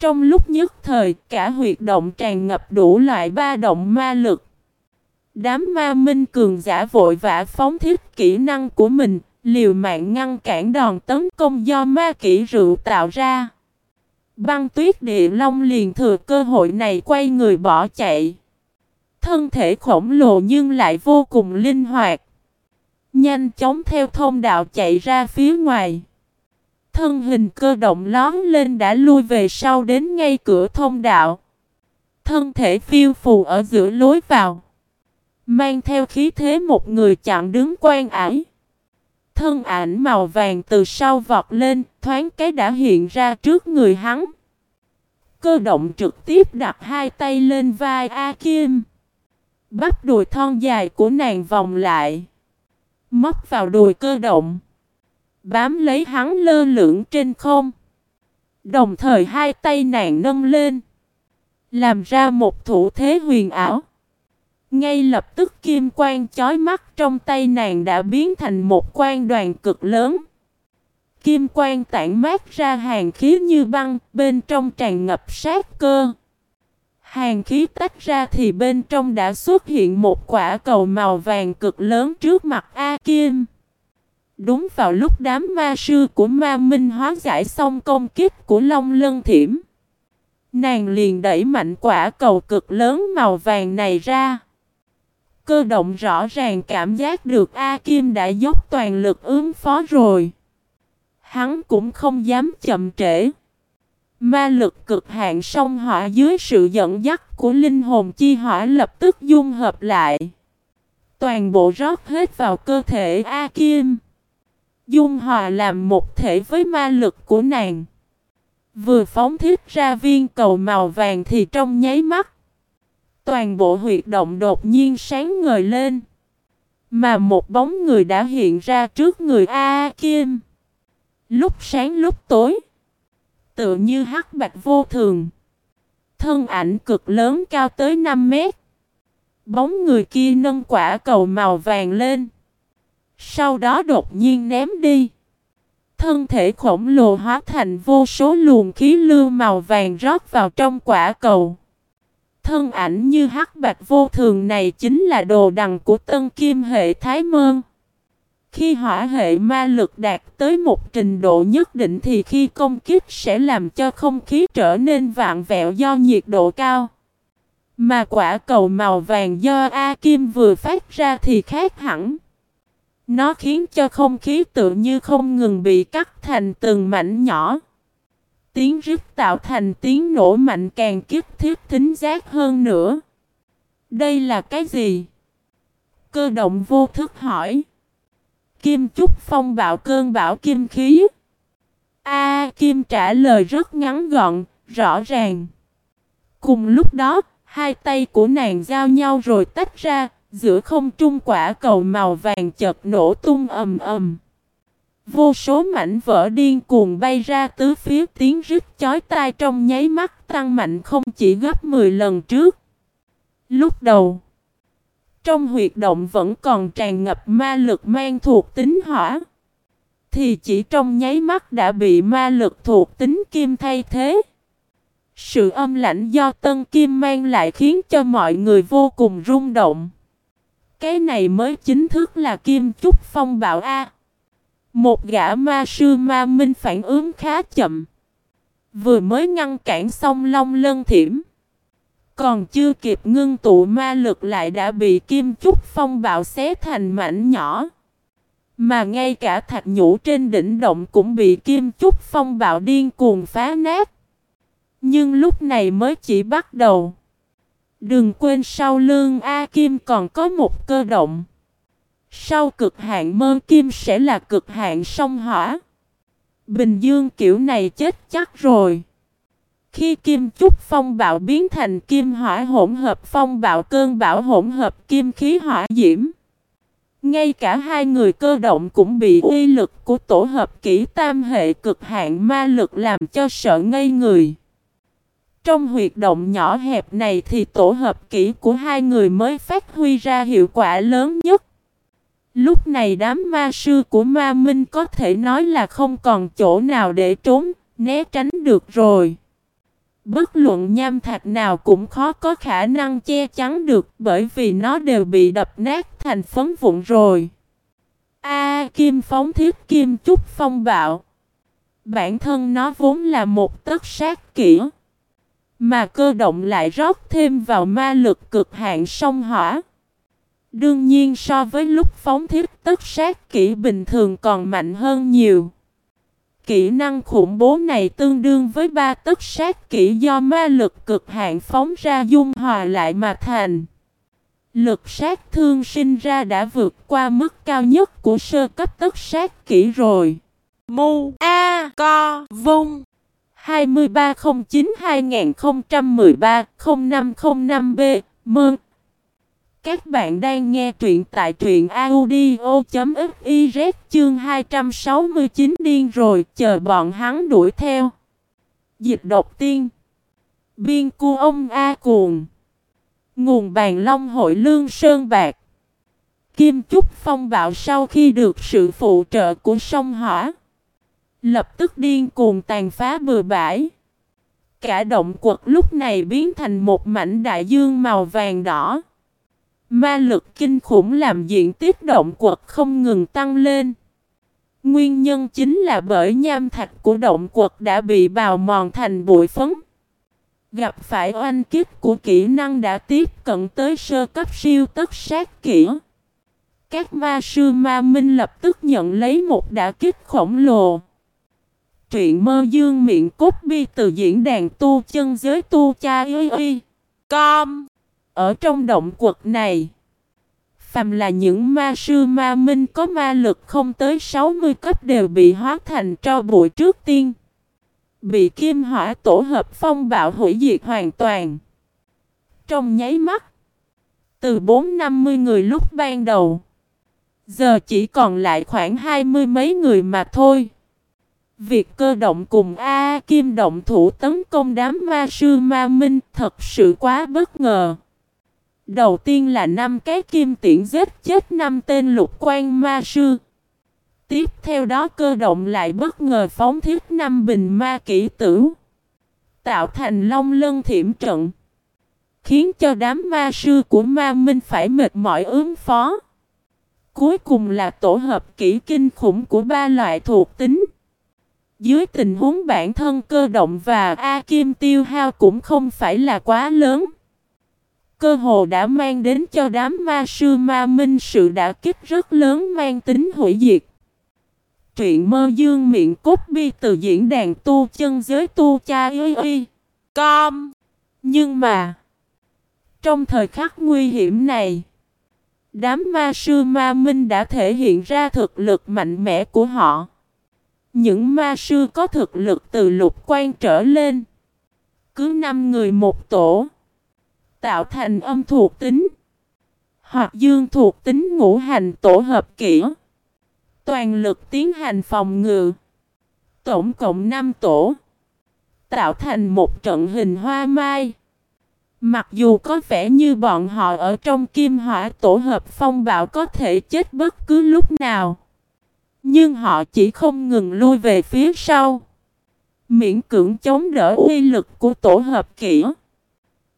Trong lúc nhất thời, cả huyệt động tràn ngập đủ loại ba động ma lực. Đám ma minh cường giả vội vã phóng thiết kỹ năng của mình, liều mạng ngăn cản đòn tấn công do ma kỹ rượu tạo ra. Băng tuyết địa long liền thừa cơ hội này quay người bỏ chạy. Thân thể khổng lồ nhưng lại vô cùng linh hoạt. Nhanh chóng theo thông đạo chạy ra phía ngoài. Thân hình cơ động lón lên đã lui về sau đến ngay cửa thông đạo. Thân thể phiêu phù ở giữa lối vào. Mang theo khí thế một người chặn đứng quan ải. Thân ảnh màu vàng từ sau vọt lên, thoáng cái đã hiện ra trước người hắn. Cơ động trực tiếp đặt hai tay lên vai A Kim. Bắp đùi thon dài của nàng vòng lại. Móc vào đùi cơ động. Bám lấy hắn lơ lửng trên không. Đồng thời hai tay nàng nâng lên. Làm ra một thủ thế huyền ảo. Ngay lập tức kim quang chói mắt trong tay nàng đã biến thành một quan đoàn cực lớn. Kim quang tản mát ra hàng khí như băng, bên trong tràn ngập sát cơ. Hàng khí tách ra thì bên trong đã xuất hiện một quả cầu màu vàng cực lớn trước mặt A Kim. Đúng vào lúc đám ma sư của ma minh hóa giải xong công kích của Long Lân Thiểm. Nàng liền đẩy mạnh quả cầu cực lớn màu vàng này ra. Cơ động rõ ràng cảm giác được A Kim đã dốc toàn lực ứng phó rồi. Hắn cũng không dám chậm trễ. Ma lực cực hạn song hỏa dưới sự dẫn dắt của linh hồn chi hỏa lập tức dung hợp lại. Toàn bộ rót hết vào cơ thể A Kim. Dung hòa làm một thể với ma lực của nàng. Vừa phóng thiết ra viên cầu màu vàng thì trong nháy mắt. Toàn bộ huyệt động đột nhiên sáng ngời lên. Mà một bóng người đã hiện ra trước người A Kim. Lúc sáng lúc tối. Tựa như hắc bạch vô thường. Thân ảnh cực lớn cao tới 5 mét. Bóng người kia nâng quả cầu màu vàng lên. Sau đó đột nhiên ném đi. Thân thể khổng lồ hóa thành vô số luồng khí lưu màu vàng rót vào trong quả cầu. Thân ảnh như hắc bạch vô thường này chính là đồ đằng của tân kim hệ Thái Mơn. Khi hỏa hệ ma lực đạt tới một trình độ nhất định thì khi công kích sẽ làm cho không khí trở nên vạn vẹo do nhiệt độ cao. Mà quả cầu màu vàng do A Kim vừa phát ra thì khác hẳn. Nó khiến cho không khí tự như không ngừng bị cắt thành từng mảnh nhỏ. Tiếng rít tạo thành tiếng nổ mạnh càng kích thiết thính giác hơn nữa. Đây là cái gì? Cơ động vô thức hỏi. Kim Trúc Phong bạo cơn bão kim khí. A Kim trả lời rất ngắn gọn, rõ ràng. Cùng lúc đó, hai tay của nàng giao nhau rồi tách ra, giữa không trung quả cầu màu vàng chợt nổ tung ầm ầm. Vô số mảnh vỡ điên cuồng bay ra tứ phía tiếng rít chói tai trong nháy mắt tăng mạnh không chỉ gấp 10 lần trước. Lúc đầu, trong huyệt động vẫn còn tràn ngập ma lực mang thuộc tính hỏa. Thì chỉ trong nháy mắt đã bị ma lực thuộc tính kim thay thế. Sự âm lạnh do tân kim mang lại khiến cho mọi người vô cùng rung động. Cái này mới chính thức là kim trúc phong bạo A. Một gã ma sư ma minh phản ứng khá chậm. Vừa mới ngăn cản xong long lân thiểm. Còn chưa kịp ngưng tụ ma lực lại đã bị kim trúc phong bạo xé thành mảnh nhỏ. Mà ngay cả thạch nhũ trên đỉnh động cũng bị kim trúc phong bạo điên cuồng phá nát. Nhưng lúc này mới chỉ bắt đầu. Đừng quên sau lưng A Kim còn có một cơ động. Sau cực hạn mơ kim sẽ là cực hạn sông hỏa. Bình Dương kiểu này chết chắc rồi. Khi kim trúc phong bạo biến thành kim hỏa hỗn hợp phong bạo cơn bão hỗn hợp kim khí hỏa diễm. Ngay cả hai người cơ động cũng bị uy lực của tổ hợp kỹ tam hệ cực hạn ma lực làm cho sợ ngây người. Trong huyệt động nhỏ hẹp này thì tổ hợp kỹ của hai người mới phát huy ra hiệu quả lớn nhất. Lúc này đám ma sư của ma minh có thể nói là không còn chỗ nào để trốn, né tránh được rồi. Bất luận nham thạch nào cũng khó có khả năng che chắn được bởi vì nó đều bị đập nát thành phấn vụn rồi. A kim phóng thiết kim trúc phong bạo. Bản thân nó vốn là một tất sát kỹ. Mà cơ động lại rót thêm vào ma lực cực hạn sông hỏa. Đương nhiên so với lúc phóng thiết, tất sát kỹ bình thường còn mạnh hơn nhiều. Kỹ năng khủng bố này tương đương với ba tất sát kỹ do ma lực cực hạn phóng ra dung hòa lại mà thành. Lực sát thương sinh ra đã vượt qua mức cao nhất của sơ cấp tất sát kỹ rồi. Mu A Co Vung 2309-2013-0505B Mơn. Các bạn đang nghe truyện tại truyện audio.fiz chương 269 điên rồi, chờ bọn hắn đuổi theo. Dịch độc tiên. Biên cu ông A cuồng. Nguồn bàn long hội lương sơn bạc. Kim Trúc phong bạo sau khi được sự phụ trợ của sông hỏa Lập tức điên cuồng tàn phá bừa bãi. Cả động quật lúc này biến thành một mảnh đại dương màu vàng đỏ. Ma lực kinh khủng làm diện tích động quật không ngừng tăng lên. Nguyên nhân chính là bởi nham thạch của động quật đã bị bào mòn thành bụi phấn. Gặp phải oanh kích của kỹ năng đã tiếp cận tới sơ cấp siêu tất sát kỹ. Các ma sư ma minh lập tức nhận lấy một đả kích khổng lồ. Truyện mơ dương miệng cốt bi từ diễn đàn tu chân giới tu cha y y. Com. Ở trong động quật này. Phàm là những ma sư ma minh có ma lực không tới 60 cấp đều bị hóa thành cho bụi trước tiên. Bị kim hỏa tổ hợp phong bạo hủy diệt hoàn toàn. Trong nháy mắt. Từ 4-50 người lúc ban đầu. Giờ chỉ còn lại khoảng hai mươi mấy người mà thôi. Việc cơ động cùng A, Kim động thủ tấn công đám ma sư ma minh thật sự quá bất ngờ. Đầu tiên là năm cái kim tiễn giết chết năm tên lục quan ma sư. Tiếp theo đó cơ động lại bất ngờ phóng thiết năm bình ma kỹ tử. Tạo thành long lân thiểm trận. Khiến cho đám ma sư của ma minh phải mệt mỏi ứng phó. Cuối cùng là tổ hợp kỹ kinh khủng của ba loại thuộc tính. Dưới tình huống bản thân cơ động và A Kim tiêu hao cũng không phải là quá lớn. Cơ hồ đã mang đến cho đám ma sư ma minh sự đã kích rất lớn mang tính hủy diệt. Truyện mơ dương miệng cốt bi từ diễn đàn tu chân giới tu cha ơi ơi. Com. Nhưng mà. Trong thời khắc nguy hiểm này. Đám ma sư ma minh đã thể hiện ra thực lực mạnh mẽ của họ. Những ma sư có thực lực từ lục quan trở lên. Cứ năm người một tổ. Tạo thành âm thuộc tính. Hoặc dương thuộc tính ngũ hành tổ hợp kỹ. Toàn lực tiến hành phòng ngự. Tổng cộng 5 tổ. Tạo thành một trận hình hoa mai. Mặc dù có vẻ như bọn họ ở trong kim hỏa tổ hợp phong bạo có thể chết bất cứ lúc nào. Nhưng họ chỉ không ngừng lui về phía sau. Miễn cưỡng chống đỡ uy lực của tổ hợp kỹ.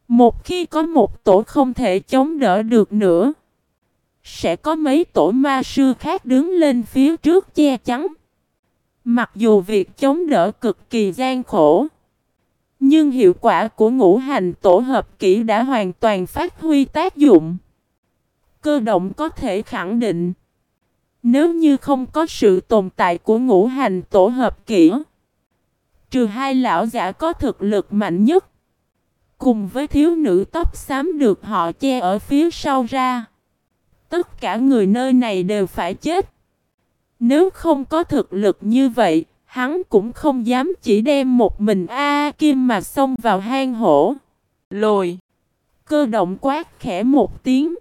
Một khi có một tổ không thể chống đỡ được nữa. Sẽ có mấy tổ ma sư khác đứng lên phía trước che chắn. Mặc dù việc chống đỡ cực kỳ gian khổ. Nhưng hiệu quả của ngũ hành tổ hợp kỹ đã hoàn toàn phát huy tác dụng. Cơ động có thể khẳng định. Nếu như không có sự tồn tại của ngũ hành tổ hợp kỹ, trừ hai lão giả có thực lực mạnh nhất, cùng với thiếu nữ tóc xám được họ che ở phía sau ra, tất cả người nơi này đều phải chết. Nếu không có thực lực như vậy, hắn cũng không dám chỉ đem một mình A, Kim mà xông vào hang hổ. Lồi. Cơ động quát khẽ một tiếng.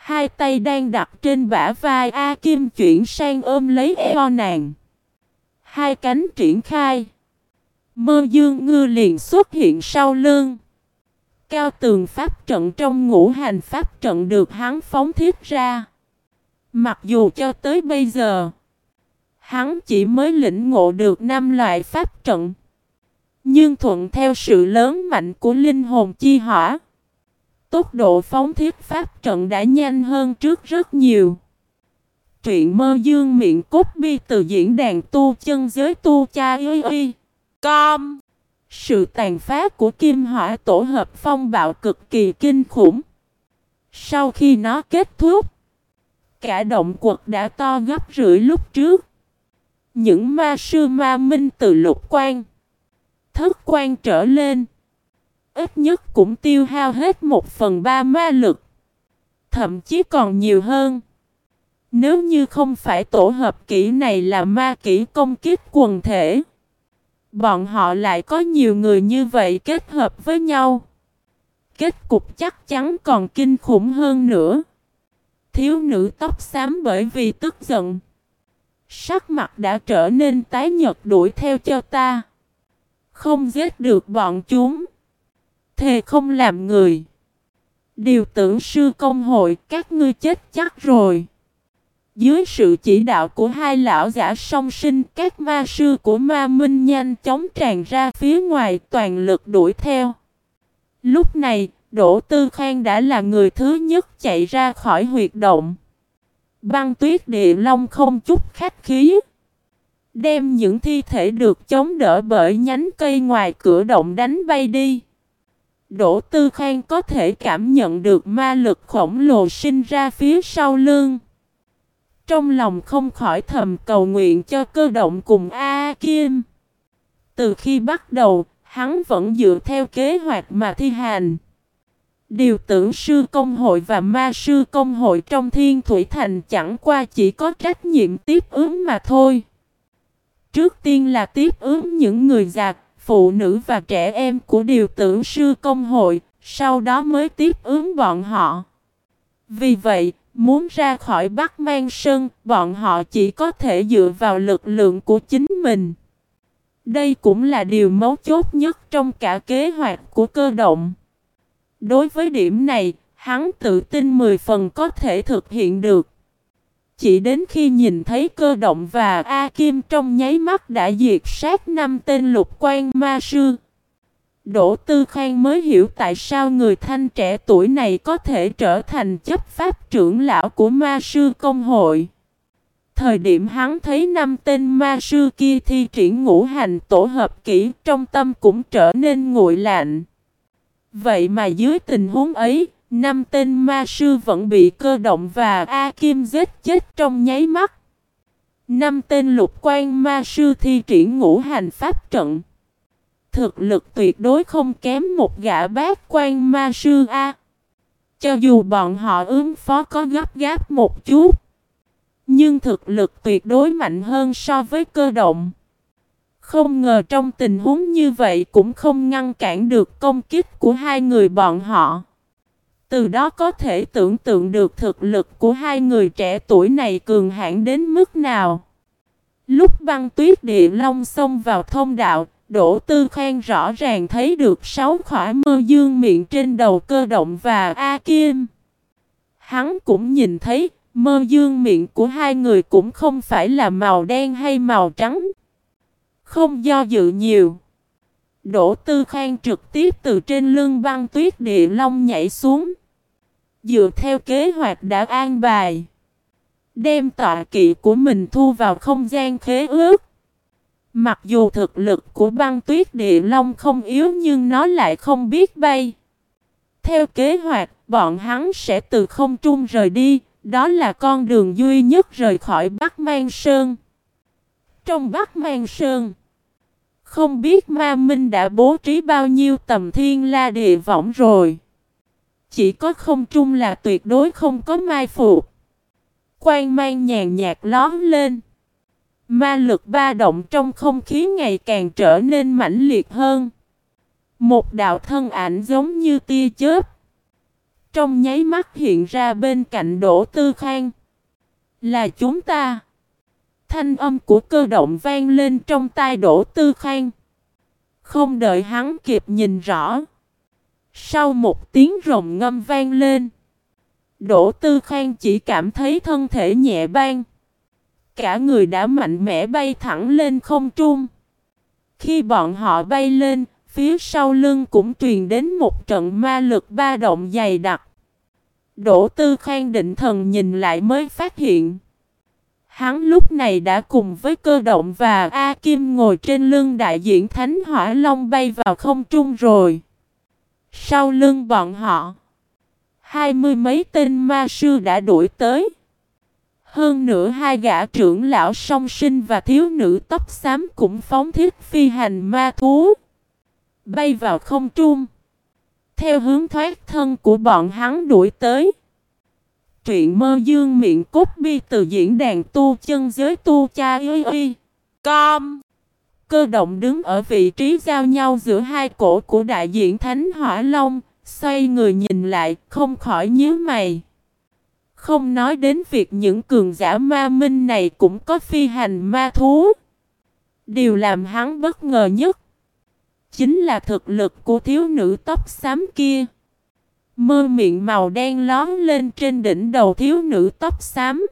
Hai tay đang đặt trên bả vai A Kim chuyển sang ôm lấy eo nàng. Hai cánh triển khai. Mơ dương ngư liền xuất hiện sau lưng. Cao tường pháp trận trong ngũ hành pháp trận được hắn phóng thiết ra. Mặc dù cho tới bây giờ, hắn chỉ mới lĩnh ngộ được năm loại pháp trận. Nhưng thuận theo sự lớn mạnh của linh hồn chi hỏa. Tốc độ phóng thiết pháp trận đã nhanh hơn trước rất nhiều. Truyện mơ dương miệng cốt bi từ diễn đàn tu chân giới tu cha y y. Com. Sự tàn phá của kim hỏa tổ hợp phong bạo cực kỳ kinh khủng. Sau khi nó kết thúc, cả động quật đã to gấp rưỡi lúc trước. Những ma sư ma minh từ lục quan, thất quan trở lên, ít nhất cũng tiêu hao hết một phần ba ma lực, thậm chí còn nhiều hơn. Nếu như không phải tổ hợp kỹ này là ma kỹ công kích quần thể, bọn họ lại có nhiều người như vậy kết hợp với nhau. Kết cục chắc chắn còn kinh khủng hơn nữa. Thiếu nữ tóc xám bởi vì tức giận. Sắc mặt đã trở nên tái nhật đuổi theo cho ta. Không giết được bọn chúng. Thề không làm người. Điều tưởng sư công hội các ngươi chết chắc rồi. Dưới sự chỉ đạo của hai lão giả song sinh, các ma sư của ma minh nhanh chóng tràn ra phía ngoài toàn lực đuổi theo. Lúc này, Đỗ Tư Khang đã là người thứ nhất chạy ra khỏi huyệt động. Băng tuyết địa long không chút khách khí. Đem những thi thể được chống đỡ bởi nhánh cây ngoài cửa động đánh bay đi. Đỗ Tư Khang có thể cảm nhận được ma lực khổng lồ sinh ra phía sau lưng. Trong lòng không khỏi thầm cầu nguyện cho cơ động cùng A, Kim. Từ khi bắt đầu, hắn vẫn dựa theo kế hoạch mà thi hành. Điều tưởng sư công hội và ma sư công hội trong thiên thủy thành chẳng qua chỉ có trách nhiệm tiếp ứng mà thôi. Trước tiên là tiếp ứng những người giặc phụ nữ và trẻ em của điều tưởng sư công hội, sau đó mới tiếp ứng bọn họ. Vì vậy, muốn ra khỏi Bắc Mang Sơn, bọn họ chỉ có thể dựa vào lực lượng của chính mình. Đây cũng là điều mấu chốt nhất trong cả kế hoạch của cơ động. Đối với điểm này, hắn tự tin 10 phần có thể thực hiện được. Chỉ đến khi nhìn thấy cơ động và A Kim trong nháy mắt đã diệt sát năm tên lục quan ma sư. Đỗ Tư Khang mới hiểu tại sao người thanh trẻ tuổi này có thể trở thành chấp pháp trưởng lão của ma sư công hội. Thời điểm hắn thấy năm tên ma sư kia thi triển ngũ hành tổ hợp kỹ trong tâm cũng trở nên nguội lạnh. Vậy mà dưới tình huống ấy, năm tên ma sư vẫn bị cơ động và A Kim giết chết trong nháy mắt. Năm tên lục quan ma sư thi triển ngũ hành pháp trận. Thực lực tuyệt đối không kém một gã bát quan ma sư A. Cho dù bọn họ ứng phó có gấp gáp một chút. Nhưng thực lực tuyệt đối mạnh hơn so với cơ động. Không ngờ trong tình huống như vậy cũng không ngăn cản được công kích của hai người bọn họ. Từ đó có thể tưởng tượng được thực lực của hai người trẻ tuổi này cường hãn đến mức nào. Lúc băng tuyết địa long xông vào thông đạo, Đỗ Tư Khang rõ ràng thấy được sáu khỏa mơ dương miệng trên đầu cơ động và A Kim. Hắn cũng nhìn thấy mơ dương miệng của hai người cũng không phải là màu đen hay màu trắng. Không do dự nhiều. Đỗ Tư Khang trực tiếp từ trên lưng băng tuyết địa long nhảy xuống. Dựa theo kế hoạch đã an bài. Đem tọa kỵ của mình thu vào không gian khế ước. Mặc dù thực lực của băng tuyết địa long không yếu nhưng nó lại không biết bay. Theo kế hoạch, bọn hắn sẽ từ không trung rời đi. Đó là con đường duy nhất rời khỏi Bắc Mang Sơn. Trong Bắc Mang Sơn, không biết ma minh đã bố trí bao nhiêu tầm thiên la địa võng rồi. Chỉ có không trung là tuyệt đối không có mai phục. Quang mang nhàn nhạt lóm lên. Ma lực ba động trong không khí ngày càng trở nên mãnh liệt hơn. Một đạo thân ảnh giống như tia chớp. Trong nháy mắt hiện ra bên cạnh Đỗ Tư Khang. Là chúng ta. Thanh âm của cơ động vang lên trong tai Đỗ Tư Khang. Không đợi hắn kịp nhìn rõ. Sau một tiếng rồng ngâm vang lên. Đỗ Tư Khang chỉ cảm thấy thân thể nhẹ bang. Cả người đã mạnh mẽ bay thẳng lên không trung. Khi bọn họ bay lên, phía sau lưng cũng truyền đến một trận ma lực ba động dày đặc. Đỗ Tư Khang định thần nhìn lại mới phát hiện. Hắn lúc này đã cùng với cơ động và A Kim ngồi trên lưng đại diện Thánh Hỏa Long bay vào không trung rồi. Sau lưng bọn họ, hai mươi mấy tên ma sư đã đuổi tới. Hơn nữa hai gã trưởng lão song sinh và thiếu nữ tóc xám cũng phóng thiết phi hành ma thú. Bay vào không trung. Theo hướng thoát thân của bọn hắn đuổi tới. Truyện mơ dương miệng cốt bi từ diễn đàn tu chân giới tu cha ơi ơi. Com. Cơ động đứng ở vị trí giao nhau giữa hai cổ của đại diện Thánh Hỏa Long. Xoay người nhìn lại, không khỏi nhíu mày. Không nói đến việc những cường giả ma minh này cũng có phi hành ma thú. Điều làm hắn bất ngờ nhất chính là thực lực của thiếu nữ tóc xám kia. Mơ miệng màu đen lón lên trên đỉnh đầu thiếu nữ tóc xám.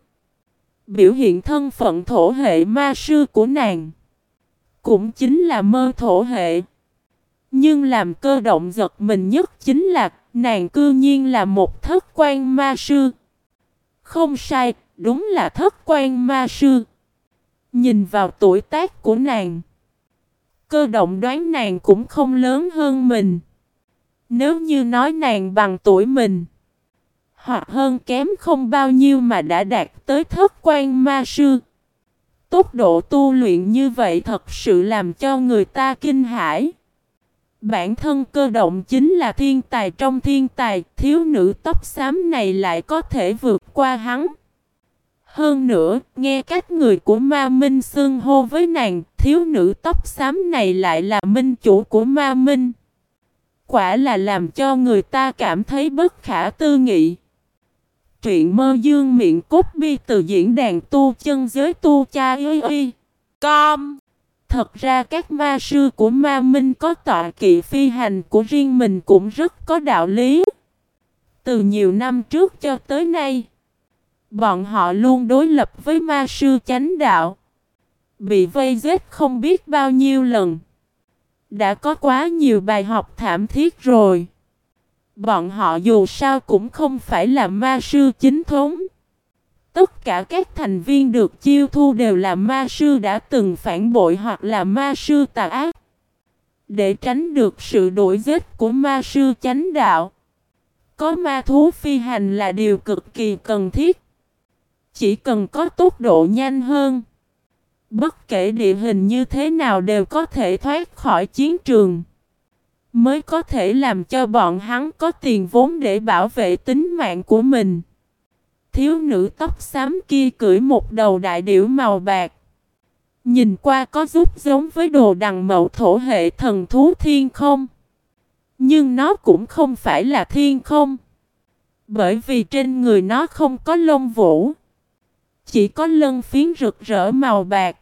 Biểu hiện thân phận thổ hệ ma sư của nàng. Cũng chính là mơ thổ hệ. Nhưng làm cơ động giật mình nhất chính là nàng cư nhiên là một thất quan ma sư. Không sai, đúng là thất quan ma sư. Nhìn vào tuổi tác của nàng. Cơ động đoán nàng cũng không lớn hơn mình. Nếu như nói nàng bằng tuổi mình. Hoặc hơn kém không bao nhiêu mà đã đạt tới thất quan ma sư. Tốc độ tu luyện như vậy thật sự làm cho người ta kinh hãi. Bản thân cơ động chính là thiên tài trong thiên tài, thiếu nữ tóc xám này lại có thể vượt qua hắn. Hơn nữa, nghe cách người của ma minh xưng hô với nàng, thiếu nữ tóc xám này lại là minh chủ của ma minh. Quả là làm cho người ta cảm thấy bất khả tư nghị. Truyện mơ dương miệng cốt bi từ diễn đàn tu chân giới tu cha ơi ơi. Com. Thật ra các ma sư của ma minh có tọa kỵ phi hành của riêng mình cũng rất có đạo lý. Từ nhiều năm trước cho tới nay, bọn họ luôn đối lập với ma sư chánh đạo. Bị vây giết không biết bao nhiêu lần. Đã có quá nhiều bài học thảm thiết rồi. Bọn họ dù sao cũng không phải là ma sư chính thống. Tất cả các thành viên được chiêu thu đều là ma sư đã từng phản bội hoặc là ma sư tà ác. Để tránh được sự đổi giết của ma sư chánh đạo. Có ma thú phi hành là điều cực kỳ cần thiết. Chỉ cần có tốc độ nhanh hơn. Bất kể địa hình như thế nào đều có thể thoát khỏi chiến trường. Mới có thể làm cho bọn hắn có tiền vốn để bảo vệ tính mạng của mình. Thiếu nữ tóc xám kia cưỡi một đầu đại điểu màu bạc. Nhìn qua có giúp giống với đồ đằng mậu thổ hệ thần thú thiên không. Nhưng nó cũng không phải là thiên không. Bởi vì trên người nó không có lông vũ. Chỉ có lân phiến rực rỡ màu bạc.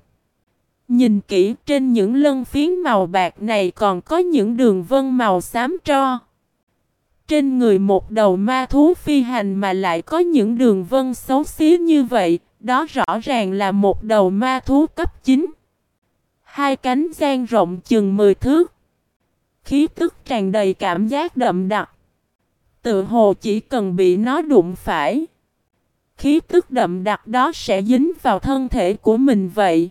Nhìn kỹ trên những lân phiến màu bạc này còn có những đường vân màu xám tro. Trên người một đầu ma thú phi hành mà lại có những đường vân xấu xí như vậy, đó rõ ràng là một đầu ma thú cấp 9. Hai cánh gian rộng chừng 10 thước. Khí tức tràn đầy cảm giác đậm đặc. Tự hồ chỉ cần bị nó đụng phải. Khí tức đậm đặc đó sẽ dính vào thân thể của mình vậy.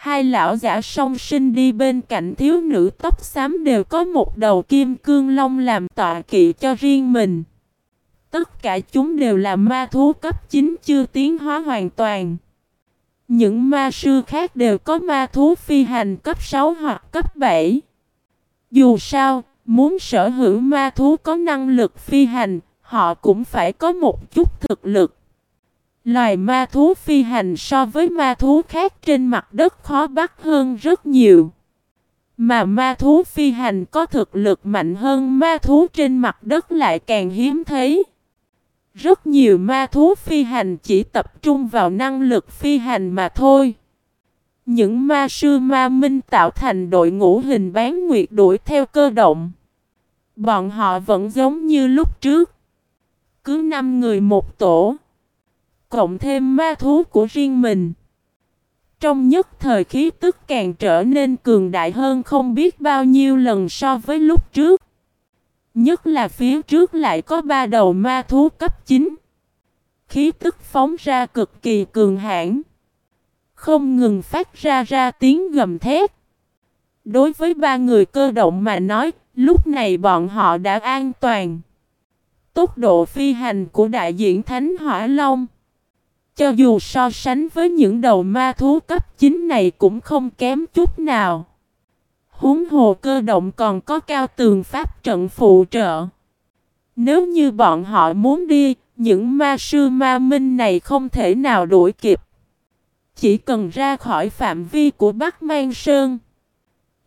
Hai lão giả song sinh đi bên cạnh thiếu nữ tóc xám đều có một đầu kim cương long làm tọa kỵ cho riêng mình. Tất cả chúng đều là ma thú cấp 9 chưa tiến hóa hoàn toàn. Những ma sư khác đều có ma thú phi hành cấp 6 hoặc cấp 7. Dù sao, muốn sở hữu ma thú có năng lực phi hành, họ cũng phải có một chút thực lực. Loài ma thú phi hành so với ma thú khác trên mặt đất khó bắt hơn rất nhiều. Mà ma thú phi hành có thực lực mạnh hơn ma thú trên mặt đất lại càng hiếm thấy. Rất nhiều ma thú phi hành chỉ tập trung vào năng lực phi hành mà thôi. Những ma sư ma minh tạo thành đội ngũ hình bán nguyệt đuổi theo cơ động. Bọn họ vẫn giống như lúc trước. Cứ 5 người một tổ cộng thêm ma thú của riêng mình. Trong nhất thời khí tức càng trở nên cường đại hơn không biết bao nhiêu lần so với lúc trước. Nhất là phía trước lại có ba đầu ma thú cấp 9. Khí tức phóng ra cực kỳ cường hãn Không ngừng phát ra ra tiếng gầm thét. Đối với ba người cơ động mà nói, lúc này bọn họ đã an toàn. Tốc độ phi hành của đại diện Thánh Hỏa Long cho dù so sánh với những đầu ma thú cấp 9 này cũng không kém chút nào Huống hồ cơ động còn có cao tường pháp trận phụ trợ Nếu như bọn họ muốn đi, Những ma sư ma minh này không thể nào đuổi kịp Chỉ cần ra khỏi phạm vi của Bắc Mang Sơn,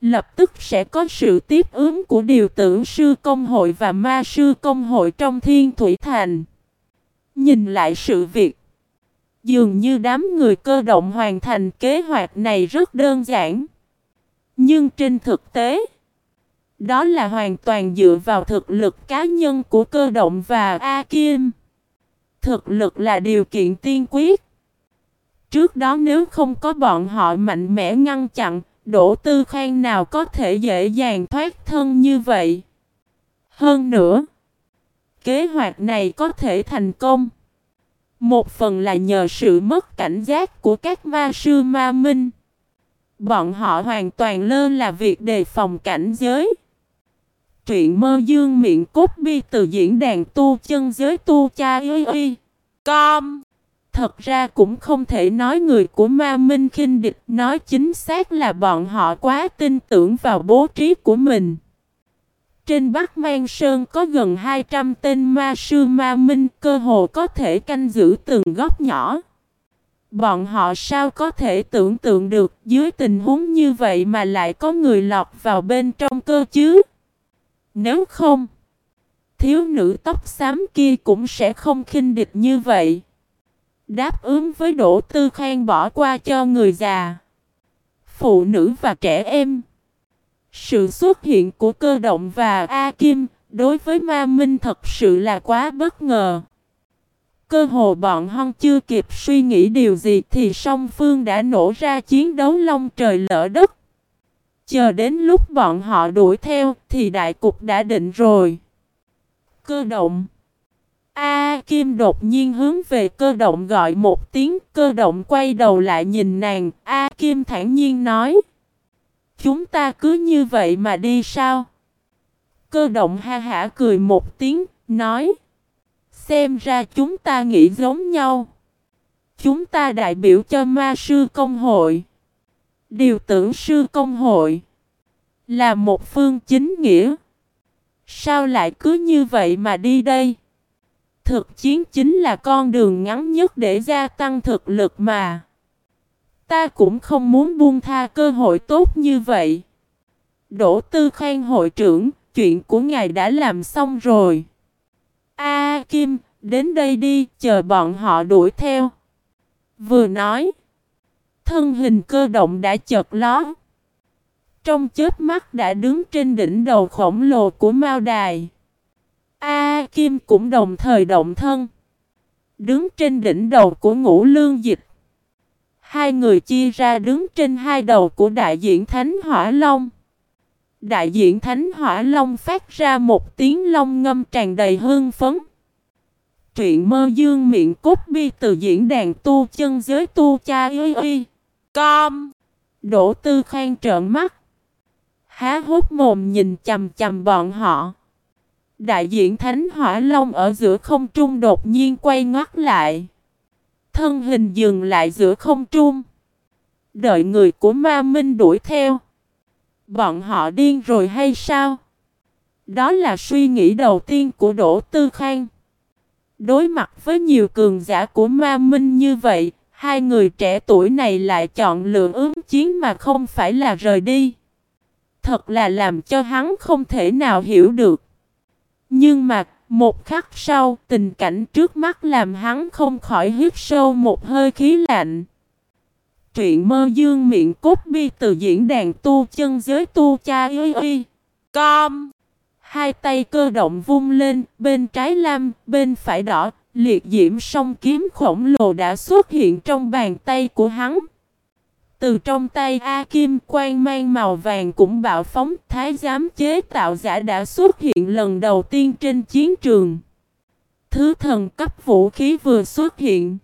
Lập tức sẽ có sự tiếp ứng của điều tử sư công hội và ma sư công hội trong thiên thủy thành. Nhìn lại sự việc. Dường như đám người cơ động hoàn thành kế hoạch này rất đơn giản. Nhưng trên thực tế, đó là hoàn toàn dựa vào thực lực cá nhân của cơ động và A Kim. Thực lực là điều kiện tiên quyết. Trước đó nếu không có bọn họ mạnh mẽ ngăn chặn, Đỗ Tư Khang nào có thể dễ dàng thoát thân như vậy. Hơn nữa, kế hoạch này có thể thành công. Một phần là nhờ sự mất cảnh giác của các ma sư ma minh. Bọn họ hoàn toàn lơ là việc đề phòng cảnh giới. Truyện mơ dương miệng cốt bi từ diễn đàn tu chân giới tu cha ơi ơi. Com Thật ra cũng không thể nói người của ma minh khinh địch, nói chính xác là bọn họ quá tin tưởng vào bố trí của mình. Trên Bắc Mang Sơn có gần 200 tên ma sư ma minh cơ hồ có thể canh giữ từng góc nhỏ. Bọn họ sao có thể tưởng tượng được dưới tình huống như vậy mà lại có người lọt vào bên trong cơ chứ? Nếu không, thiếu nữ tóc xám kia cũng sẽ không khinh địch như vậy. Đáp ứng với Đỗ Tư Khang bỏ qua cho người già, phụ nữ và trẻ em. Sự xuất hiện của cơ động và A Kim đối với Ma Minh thật sự là quá bất ngờ. Cơ hồ bọn hon chưa kịp suy nghĩ điều gì thì song phương đã nổ ra chiến đấu long trời lỡ đất. Chờ đến lúc bọn họ đuổi theo thì đại cục đã định rồi. Cơ động A Kim đột nhiên hướng về cơ động gọi một tiếng, cơ động quay đầu lại nhìn nàng, A Kim thản nhiên nói. Chúng ta cứ như vậy mà đi sao? Cơ động ha hả cười một tiếng, nói. Xem ra chúng ta nghĩ giống nhau. Chúng ta đại biểu cho ma sư công hội. Điều tưởng sư công hội. Là một phương chính nghĩa. Sao lại cứ như vậy mà đi đây? Thực chiến chính là con đường ngắn nhất để gia tăng thực lực mà. Ta cũng không muốn buông tha cơ hội tốt như vậy. Đỗ Tư Khang hội trưởng, chuyện của ngài đã làm xong rồi. A Kim, đến đây đi, chờ bọn họ đuổi theo. Vừa nói, thân hình cơ động đã chợt lóe. Trong chớp mắt đã đứng trên đỉnh đầu khổng lồ của Mao Đài. A Kim cũng đồng thời động thân. Đứng trên đỉnh đầu của ngũ lương dịch. Hai người chia ra đứng trên hai đầu của đại diện Thánh Hỏa Long. Đại diện Thánh Hỏa Long phát ra một tiếng long ngâm tràn đầy hương phấn. Truyện mơ dương miệng cốt bi từ diễn đàn tu chân giới tu cha y y. Com. Đỗ Tư Khang trợn mắt. Há hốt mồm nhìn chầm chầm bọn họ. Đại diện Thánh Hỏa Long ở giữa không trung đột nhiên quay ngoắt lại. Thân hình dừng lại giữa không trung. Đợi người của ma minh đuổi theo. Bọn họ điên rồi hay sao? Đó là suy nghĩ đầu tiên của Đỗ Tư Khang. Đối mặt với nhiều cường giả của ma minh như vậy, hai người trẻ tuổi này lại chọn lựa ứng chiến mà không phải là rời đi. Thật là làm cho hắn không thể nào hiểu được. Nhưng mà, một khắc sau, tình cảnh trước mắt làm hắn không khỏi hít sâu một hơi khí lạnh. Truyện mơ dương miệng cốt bi từ diễn đàn tu chân giới tu cha y y. Com. Hai tay cơ động vung lên, bên trái lam, bên phải đỏ, liệt diễm song kiếm khổng lồ đã xuất hiện trong bàn tay của hắn. Từ trong tay A Kim quang mang màu vàng cũng bạo phóng, thái giám chế tạo giả đã xuất hiện lần đầu tiên trên chiến trường. Thứ thần cấp vũ khí vừa xuất hiện.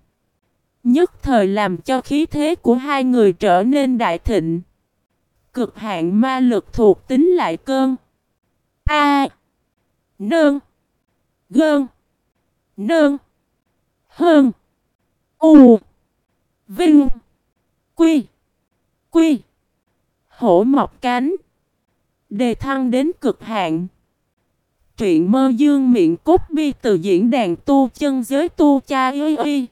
Nhất thời làm cho khí thế của hai người trở nên đại thịnh. Cực hạn ma lực thuộc tính lại cơn. A. nơn Gơn. nơn Hơn. U. Vinh. Quy. Quy. Hổ mọc cánh. Đề thăng đến cực hạn. Truyện mơ dương miệng cốt bi từ diễn đàn tu chân giới tu cha ơi ơi.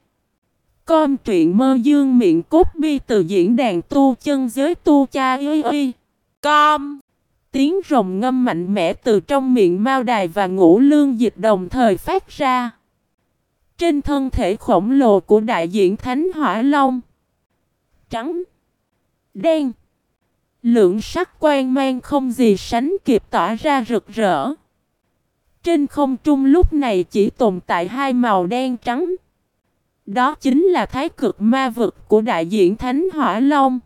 Com truyện mơ dương miệng cốt bi từ diễn đàn tu chân giới tu cha ơi ơi. Com. Tiếng rồng ngâm mạnh mẽ từ trong miệng mao đài và ngũ lương dịch đồng thời phát ra. Trên thân thể khổng lồ của đại diện Thánh Hỏa Long. Trắng. Đen. Lượng sắc quang mang không gì sánh kịp tỏa ra rực rỡ. Trên không trung lúc này chỉ tồn tại hai màu đen trắng. Đó chính là thái cực ma vực của đại diện Thánh Hỏa Long.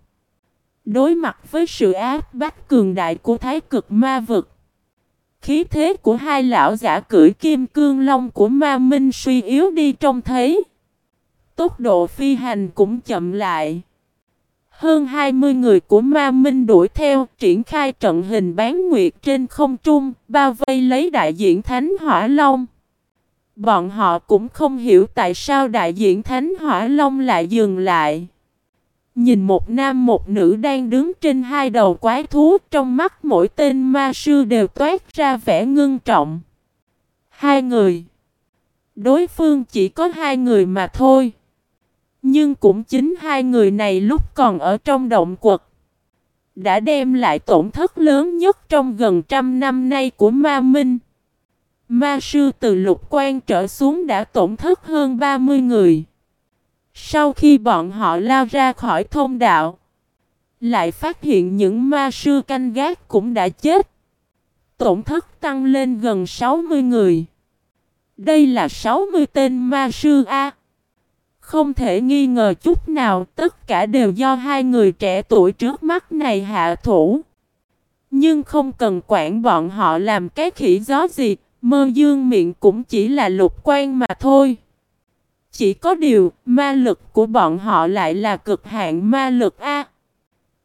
Đối mặt với sự áp bách cường đại của thái cực ma vực. Khí thế của hai lão giả cưỡi kim cương long của ma minh suy yếu đi trông thấy. Tốc độ phi hành cũng chậm lại. Hơn 20 người của ma minh đuổi theo, triển khai trận hình bán nguyệt trên không trung, bao vây lấy đại diện Thánh Hỏa Long. Bọn họ cũng không hiểu tại sao đại diện Thánh Hỏa Long lại dừng lại. Nhìn một nam một nữ đang đứng trên hai đầu quái thú, trong mắt mỗi tên ma sư đều toát ra vẻ ngưng trọng. Hai người. Đối phương chỉ có hai người mà thôi. Nhưng cũng chính hai người này lúc còn ở trong động quật. Đã đem lại tổn thất lớn nhất trong gần trăm năm nay của ma minh. Ma sư từ lục quan trở xuống đã tổn thất hơn 30 người. Sau khi bọn họ lao ra khỏi thông đạo, lại phát hiện những ma sư canh gác cũng đã chết. Tổn thất tăng lên gần 60 người. Đây là 60 tên ma sư A. Không thể nghi ngờ chút nào tất cả đều do hai người trẻ tuổi trước mắt này hạ thủ. Nhưng không cần quản bọn họ làm cái khỉ gió gì, mơ dương miệng cũng chỉ là lục quan mà thôi. Chỉ có điều, ma lực của bọn họ lại là cực hạn ma lực A.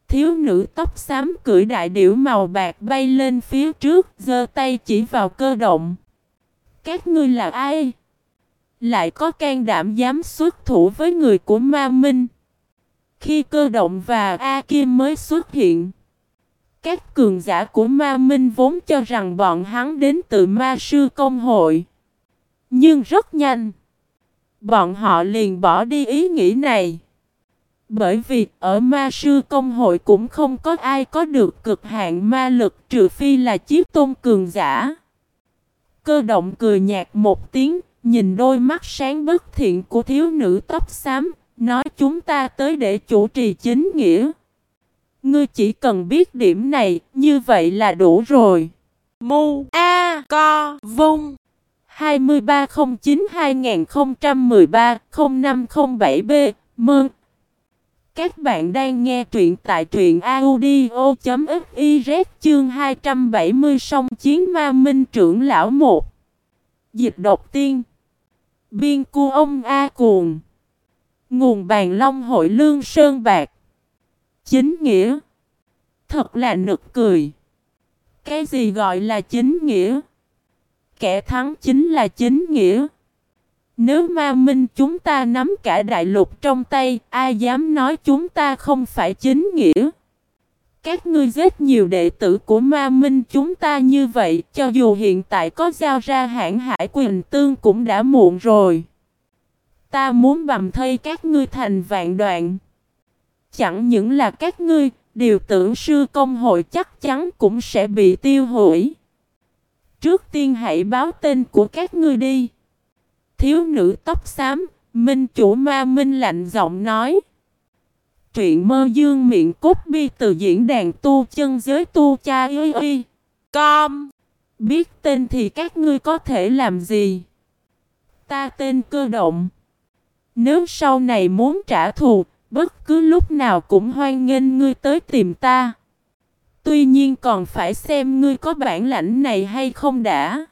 Thiếu nữ tóc xám cưỡi đại điểu màu bạc bay lên phía trước, giơ tay chỉ vào cơ động. Các ngươi là ai? Lại có can đảm dám xuất thủ với người của ma minh. Khi cơ động và A Kim mới xuất hiện. Các cường giả của ma minh vốn cho rằng bọn hắn đến từ ma sư công hội. Nhưng rất nhanh. Bọn họ liền bỏ đi ý nghĩ này. Bởi vì ở ma sư công hội cũng không có ai có được cực hạn ma lực trừ phi là chiếc tôn cường giả. Cơ động cười nhạt một tiếng, nhìn đôi mắt sáng bất thiện của thiếu nữ tóc xám, nói chúng ta tới để chủ trì chính nghĩa. Ngươi chỉ cần biết điểm này, như vậy là đủ rồi. Mu A Co Vung 2309-2013-0507B Mơn Các bạn đang nghe truyện tại truyện audio.fiz chương 270 song chiến ma minh trưởng lão 1 Dịch độc tiên Biên cu ông A Cuồng. Nguồn bàn long hội lương sơn bạc. Chính nghĩa. Thật là nực cười. Cái gì gọi là chính nghĩa? Kẻ thắng chính là chính nghĩa. Nếu ma minh chúng ta nắm cả đại lục trong tay, ai dám nói chúng ta không phải chính nghĩa? Các ngươi giết nhiều đệ tử của ma minh chúng ta như vậy, cho dù hiện tại có giao ra hãng hải quyền tương cũng đã muộn rồi. Ta muốn bầm thây các ngươi thành vạn đoạn. Chẳng những là các ngươi, điều tưởng sư công hội chắc chắn cũng sẽ bị tiêu hủy. Trước tiên hãy báo tên của các ngươi đi. Thiếu nữ tóc xám, Minh chủ ma Minh lạnh giọng nói. Truyện mơ dương miệng cốt bi từ diễn đàn tu chân giới tu cha ơi ơi. Com. Biết tên thì các ngươi có thể làm gì? Ta tên cơ động. Nếu sau này muốn trả thù, Bất cứ lúc nào cũng hoan nghênh ngươi tới tìm ta. Tuy nhiên còn phải xem ngươi có bản lãnh này hay không đã.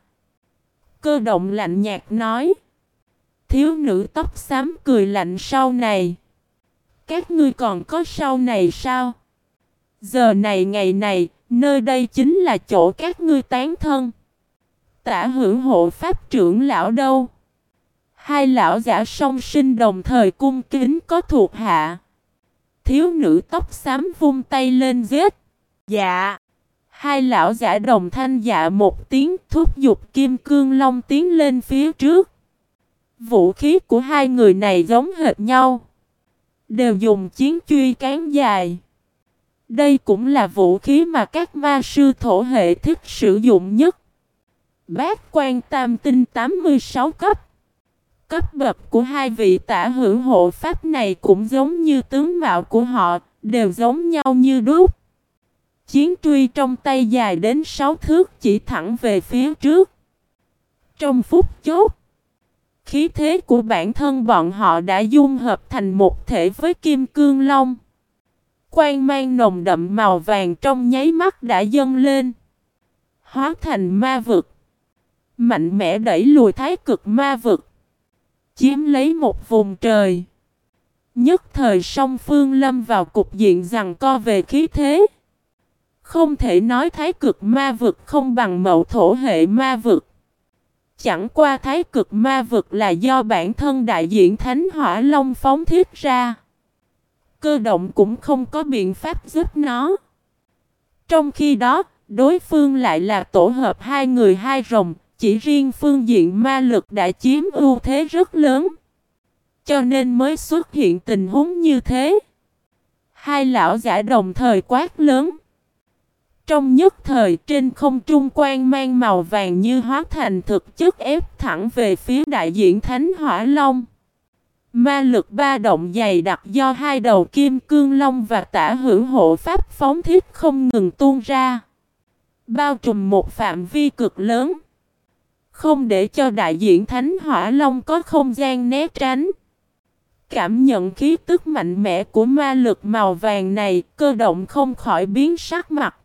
Cơ động lạnh nhạt nói. Thiếu nữ tóc xám cười lạnh sau này. Các ngươi còn có sau này sao? Giờ này ngày này, nơi đây chính là chỗ các ngươi tán thân. Tả hưởng hộ pháp trưởng lão đâu? Hai lão giả song sinh đồng thời cung kính có thuộc hạ. Thiếu nữ tóc xám vung tay lên giết. Dạ. Hai lão giả đồng thanh dạ một tiếng thúc giục kim cương long tiến lên phía trước. Vũ khí của hai người này giống hệt nhau. Đều dùng chiến truy cán dài. Đây cũng là vũ khí mà các ma sư thổ hệ thích sử dụng nhất. Bát quan tam tinh 86 cấp. Cấp bậc của hai vị tả hữu hộ pháp này cũng giống như tướng mạo của họ, đều giống nhau như đúc. Chiến truy trong tay dài đến 6 thước chỉ thẳng về phía trước. Trong phút chốt, khí thế của bản thân bọn họ đã dung hợp thành một thể với kim cương long. Quang mang nồng đậm màu vàng trong nháy mắt đã dâng lên. Hóa thành ma vực. Mạnh mẽ đẩy lùi thái cực ma vực. Chiếm lấy một vùng trời. Nhất thời song phương lâm vào cục diện rằng co về khí thế. Không thể nói thái cực ma vực không bằng mậu thổ hệ ma vực. Chẳng qua thái cực ma vực là do bản thân đại diện Thánh Hỏa Long phóng thiết ra. Cơ động cũng không có biện pháp giúp nó. Trong khi đó, đối phương lại là tổ hợp hai người hai rồng, chỉ riêng phương diện ma lực đã chiếm ưu thế rất lớn. Cho nên mới xuất hiện tình huống như thế. Hai lão giả đồng thời quát lớn. Trong nhất thời trên không trung quan mang màu vàng như hóa thành thực chất ép thẳng về phía đại diện Thánh Hỏa Long. Ma lực ba động dày đặc do hai đầu kim cương long và tả hữu hộ pháp phóng thiết không ngừng tuôn ra. Bao trùm một phạm vi cực lớn. Không để cho đại diện Thánh Hỏa Long có không gian né tránh. Cảm nhận khí tức mạnh mẽ của ma lực màu vàng này, cơ động không khỏi biến sắc mặt.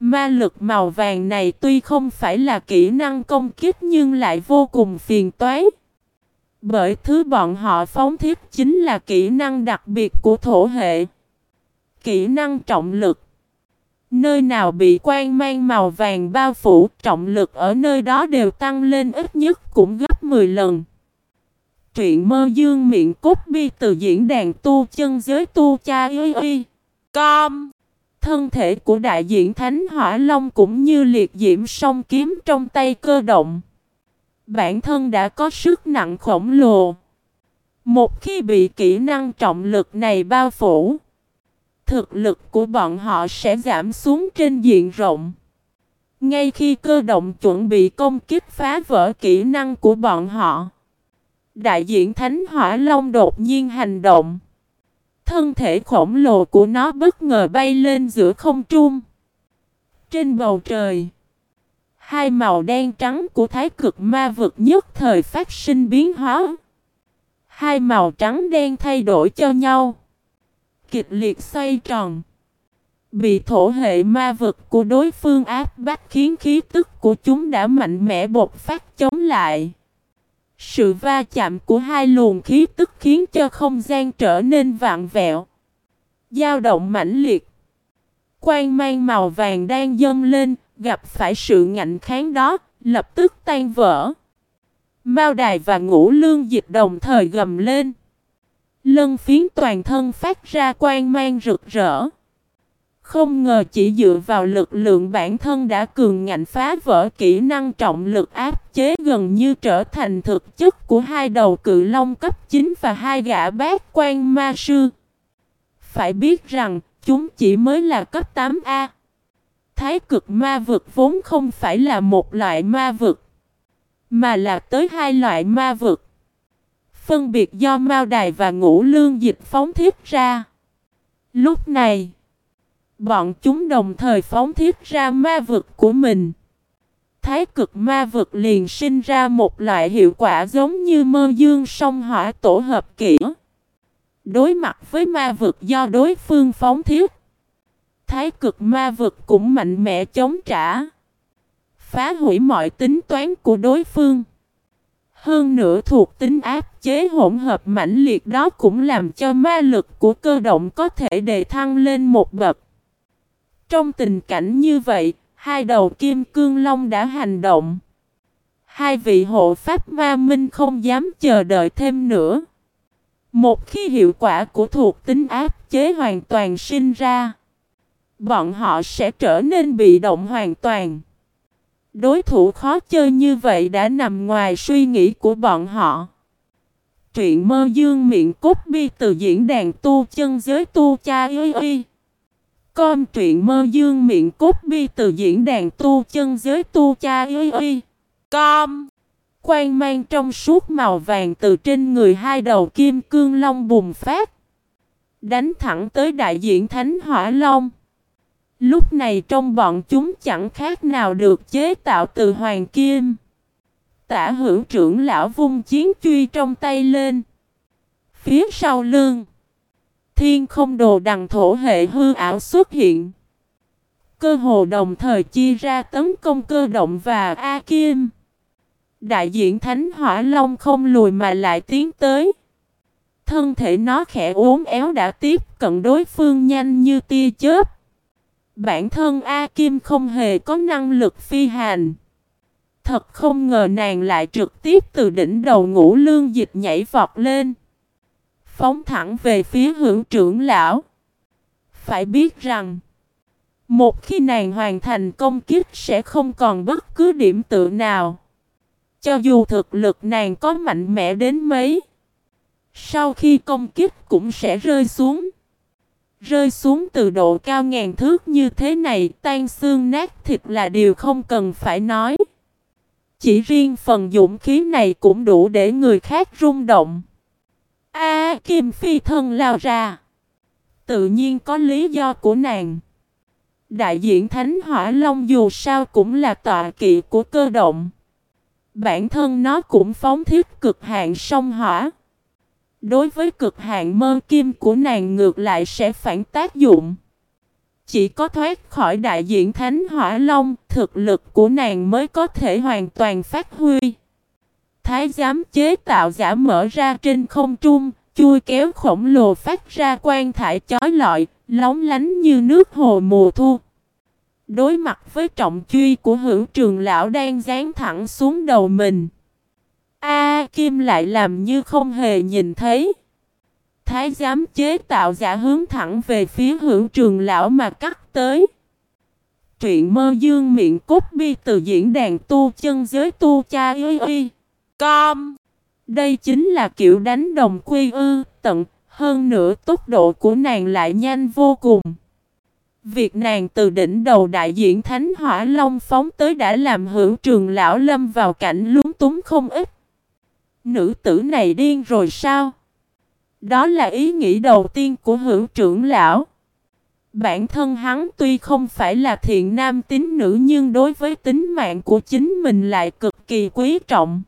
Ma lực màu vàng này tuy không phải là kỹ năng công kích nhưng lại vô cùng phiền toái. Bởi thứ bọn họ phóng thiết chính là kỹ năng đặc biệt của thổ hệ. Kỹ năng trọng lực. Nơi nào bị quan mang màu vàng bao phủ, trọng lực ở nơi đó đều tăng lên ít nhất cũng gấp 10 lần. Truyện mơ dương miệng cốt bi từ diễn đàn tu chân giới tu cha y y. Com. Thân thể của đại diện Thánh Hỏa Long cũng như liệt diễm song kiếm trong tay cơ động. Bản thân đã có sức nặng khổng lồ. Một khi bị kỹ năng trọng lực này bao phủ, thực lực của bọn họ sẽ giảm xuống trên diện rộng. Ngay khi cơ động chuẩn bị công kích phá vỡ kỹ năng của bọn họ, đại diện Thánh Hỏa Long đột nhiên hành động. Thân thể khổng lồ của nó bất ngờ bay lên giữa không trung. Trên bầu trời, hai màu đen trắng của thái cực ma vực nhất thời phát sinh biến hóa. Hai màu trắng đen thay đổi cho nhau. Kịch liệt xoay tròn. Bị thổ hệ ma vực của đối phương áp bách khiến khí tức của chúng đã mạnh mẽ bột phát chống lại. Sự va chạm của hai luồng khí tức khiến cho không gian trở nên vạn vẹo. dao động mãnh liệt. Quang mang màu vàng đang dâng lên, gặp phải sự ngạnh kháng đó, lập tức tan vỡ. Mao đài và ngũ lương dịch đồng thời gầm lên. Lân phiến toàn thân phát ra quang mang rực rỡ. Không ngờ chỉ dựa vào lực lượng bản thân đã cường ngạnh phá vỡ kỹ năng trọng lực áp chế gần như trở thành thực chất của hai đầu cự long cấp 9 và hai gã bát quan ma sư. Phải biết rằng, chúng chỉ mới là cấp 8A. Thái cực ma vực vốn không phải là một loại ma vực, mà là tới hai loại ma vực. Phân biệt do Mao Đài và Ngũ Lương Dịch phóng thiết ra. Lúc này, Bọn chúng đồng thời phóng thiết ra ma vực của mình. Thái cực ma vực liền sinh ra một loại hiệu quả giống như mơ dương song hỏa tổ hợp kỹ. Đối mặt với ma vực do đối phương phóng thiết. Thái cực ma vực cũng mạnh mẽ chống trả. Phá hủy mọi tính toán của đối phương. Hơn nữa thuộc tính áp chế hỗn hợp mãnh liệt đó cũng làm cho ma lực của cơ động có thể đề thăng lên một bậc. Trong tình cảnh như vậy, hai đầu kim cương long đã hành động. Hai vị hộ pháp ma minh không dám chờ đợi thêm nữa. Một khi hiệu quả của thuộc tính áp chế hoàn toàn sinh ra, bọn họ sẽ trở nên bị động hoàn toàn. Đối thủ khó chơi như vậy đã nằm ngoài suy nghĩ của bọn họ. Truyện mơ dương miệng cốt bi từ diễn đàn tu chân giới tu cha ơi ơi. Com, truyện mơ dương miệng cốt bi từ diễn đàn tu chân giới tu cha y y. Com. Quang mang trong suốt màu vàng từ trên người hai đầu kim cương long bùng phát. Đánh thẳng tới đại diện Thánh Hỏa Long. Lúc này trong bọn chúng chẳng khác nào được chế tạo từ hoàng kim. Tả hữu trưởng lão vung chiến truy trong tay lên. Phía sau lưng. Thiên không đồ đằng thổ hệ hư ảo xuất hiện. Cơ hồ đồng thời chia ra tấn công cơ động và A Kim. Đại diện Thánh Hỏa Long không lùi mà lại tiến tới. Thân thể nó khẽ uốn éo đã tiếp cận đối phương nhanh như tia chớp. Bản thân A Kim không hề có năng lực phi hành. Thật không ngờ nàng lại trực tiếp từ đỉnh đầu ngũ lương dịch nhảy vọt lên. Phóng thẳng về phía hưởng trưởng lão. Phải biết rằng, một khi nàng hoàn thành công kích sẽ không còn bất cứ điểm tựa nào. Cho dù thực lực nàng có mạnh mẽ đến mấy, sau khi công kích cũng sẽ rơi xuống. Rơi xuống từ độ cao ngàn thước như thế này, tan xương nát thịt là điều không cần phải nói. Chỉ riêng phần dũng khí này cũng đủ để người khác rung động. A Kim Phi thân lao ra. Tự nhiên có lý do của nàng. Đại diện Thánh Hỏa Long dù sao cũng là tọa kỵ của cơ động. Bản thân nó cũng phóng thiết cực hạn sông hỏa. Đối với cực hạn mơ kim của nàng ngược lại sẽ phản tác dụng. Chỉ có thoát khỏi đại diện Thánh Hỏa Long, thực lực của nàng mới có thể hoàn toàn phát huy. Thái giám chế tạo giả mở ra trên không trung, chui kéo khổng lồ phát ra quan thải chói lọi, lóng lánh như nước hồ mùa thu. Đối mặt với trọng truy của hữu trường lão đang dán thẳng xuống đầu mình. A Kim lại làm như không hề nhìn thấy. Thái giám chế tạo giả hướng thẳng về phía hữu trường lão mà cắt tới. Truyện mơ dương miệng cốt bi từ diễn đàn tu chân giới tu cha ơi ơi. Com. Đây chính là kiểu đánh đồng quy ư, tận, hơn nữa tốc độ của nàng lại nhanh vô cùng. Việc nàng từ đỉnh đầu đại diện Thánh Hỏa Long phóng tới đã làm hữu trường lão lâm vào cảnh lúng túng không ít. Nữ tử này điên rồi sao? Đó là ý nghĩ đầu tiên của hữu trưởng lão. Bản thân hắn tuy không phải là thiện nam tín nữ nhưng đối với tính mạng của chính mình lại cực kỳ quý trọng.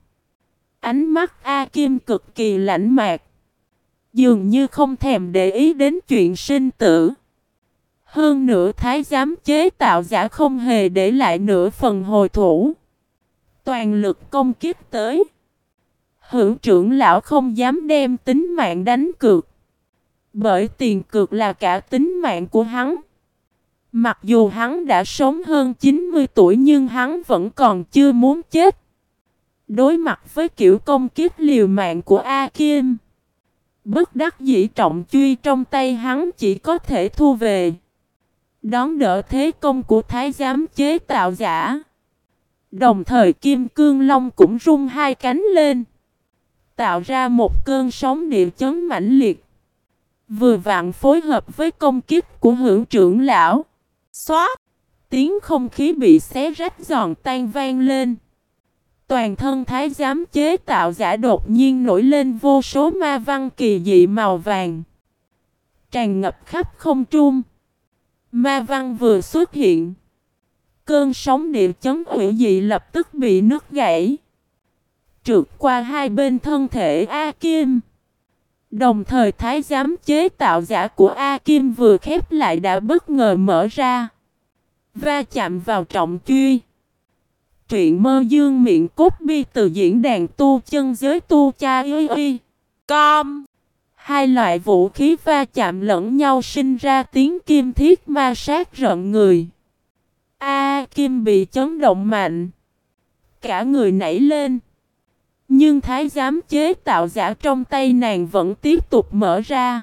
Ánh mắt A Kim cực kỳ lãnh mạc. Dường như không thèm để ý đến chuyện sinh tử. Hơn nữa thái giám chế tạo giả không hề để lại nửa phần hồi thủ. Toàn lực công kích tới. Hữu trưởng lão không dám đem tính mạng đánh cược. Bởi tiền cược là cả tính mạng của hắn. Mặc dù hắn đã sống hơn 90 tuổi nhưng hắn vẫn còn chưa muốn chết. Đối mặt với kiểu công kiếp liều mạng của A Kim. Bất đắc dĩ trọng truy trong tay hắn chỉ có thể thu về. Đón đỡ thế công của thái giám chế tạo giả. Đồng thời Kim Cương Long cũng rung hai cánh lên, tạo ra một cơn sóng địa chấn mãnh liệt. Vừa vặn phối hợp với công kích của hữu trưởng lão. xóa Tiếng không khí bị xé rách giòn tan vang lên. Toàn thân thái giám chế tạo giả đột nhiên nổi lên vô số ma văn kỳ dị màu vàng. Tràn ngập khắp không trung. Ma văn vừa xuất hiện. Cơn sóng địa chấn hủy dị lập tức bị nứt gãy trượt qua hai bên thân thể A Kim. Đồng thời thái giám chế tạo giả của A Kim vừa khép lại đã bất ngờ mở ra. Va chạm vào trọng truy. Truyện mơ dương miệng cốt bi từ diễn đàn tu chân giới tu cha y y. Com. Hai loại vũ khí va chạm lẫn nhau sinh ra tiếng kim thiết ma sát rợn người. A, Kim bị chấn động mạnh. Cả người nảy lên. Nhưng thái giám chế tạo giả trong tay nàng vẫn tiếp tục mở ra.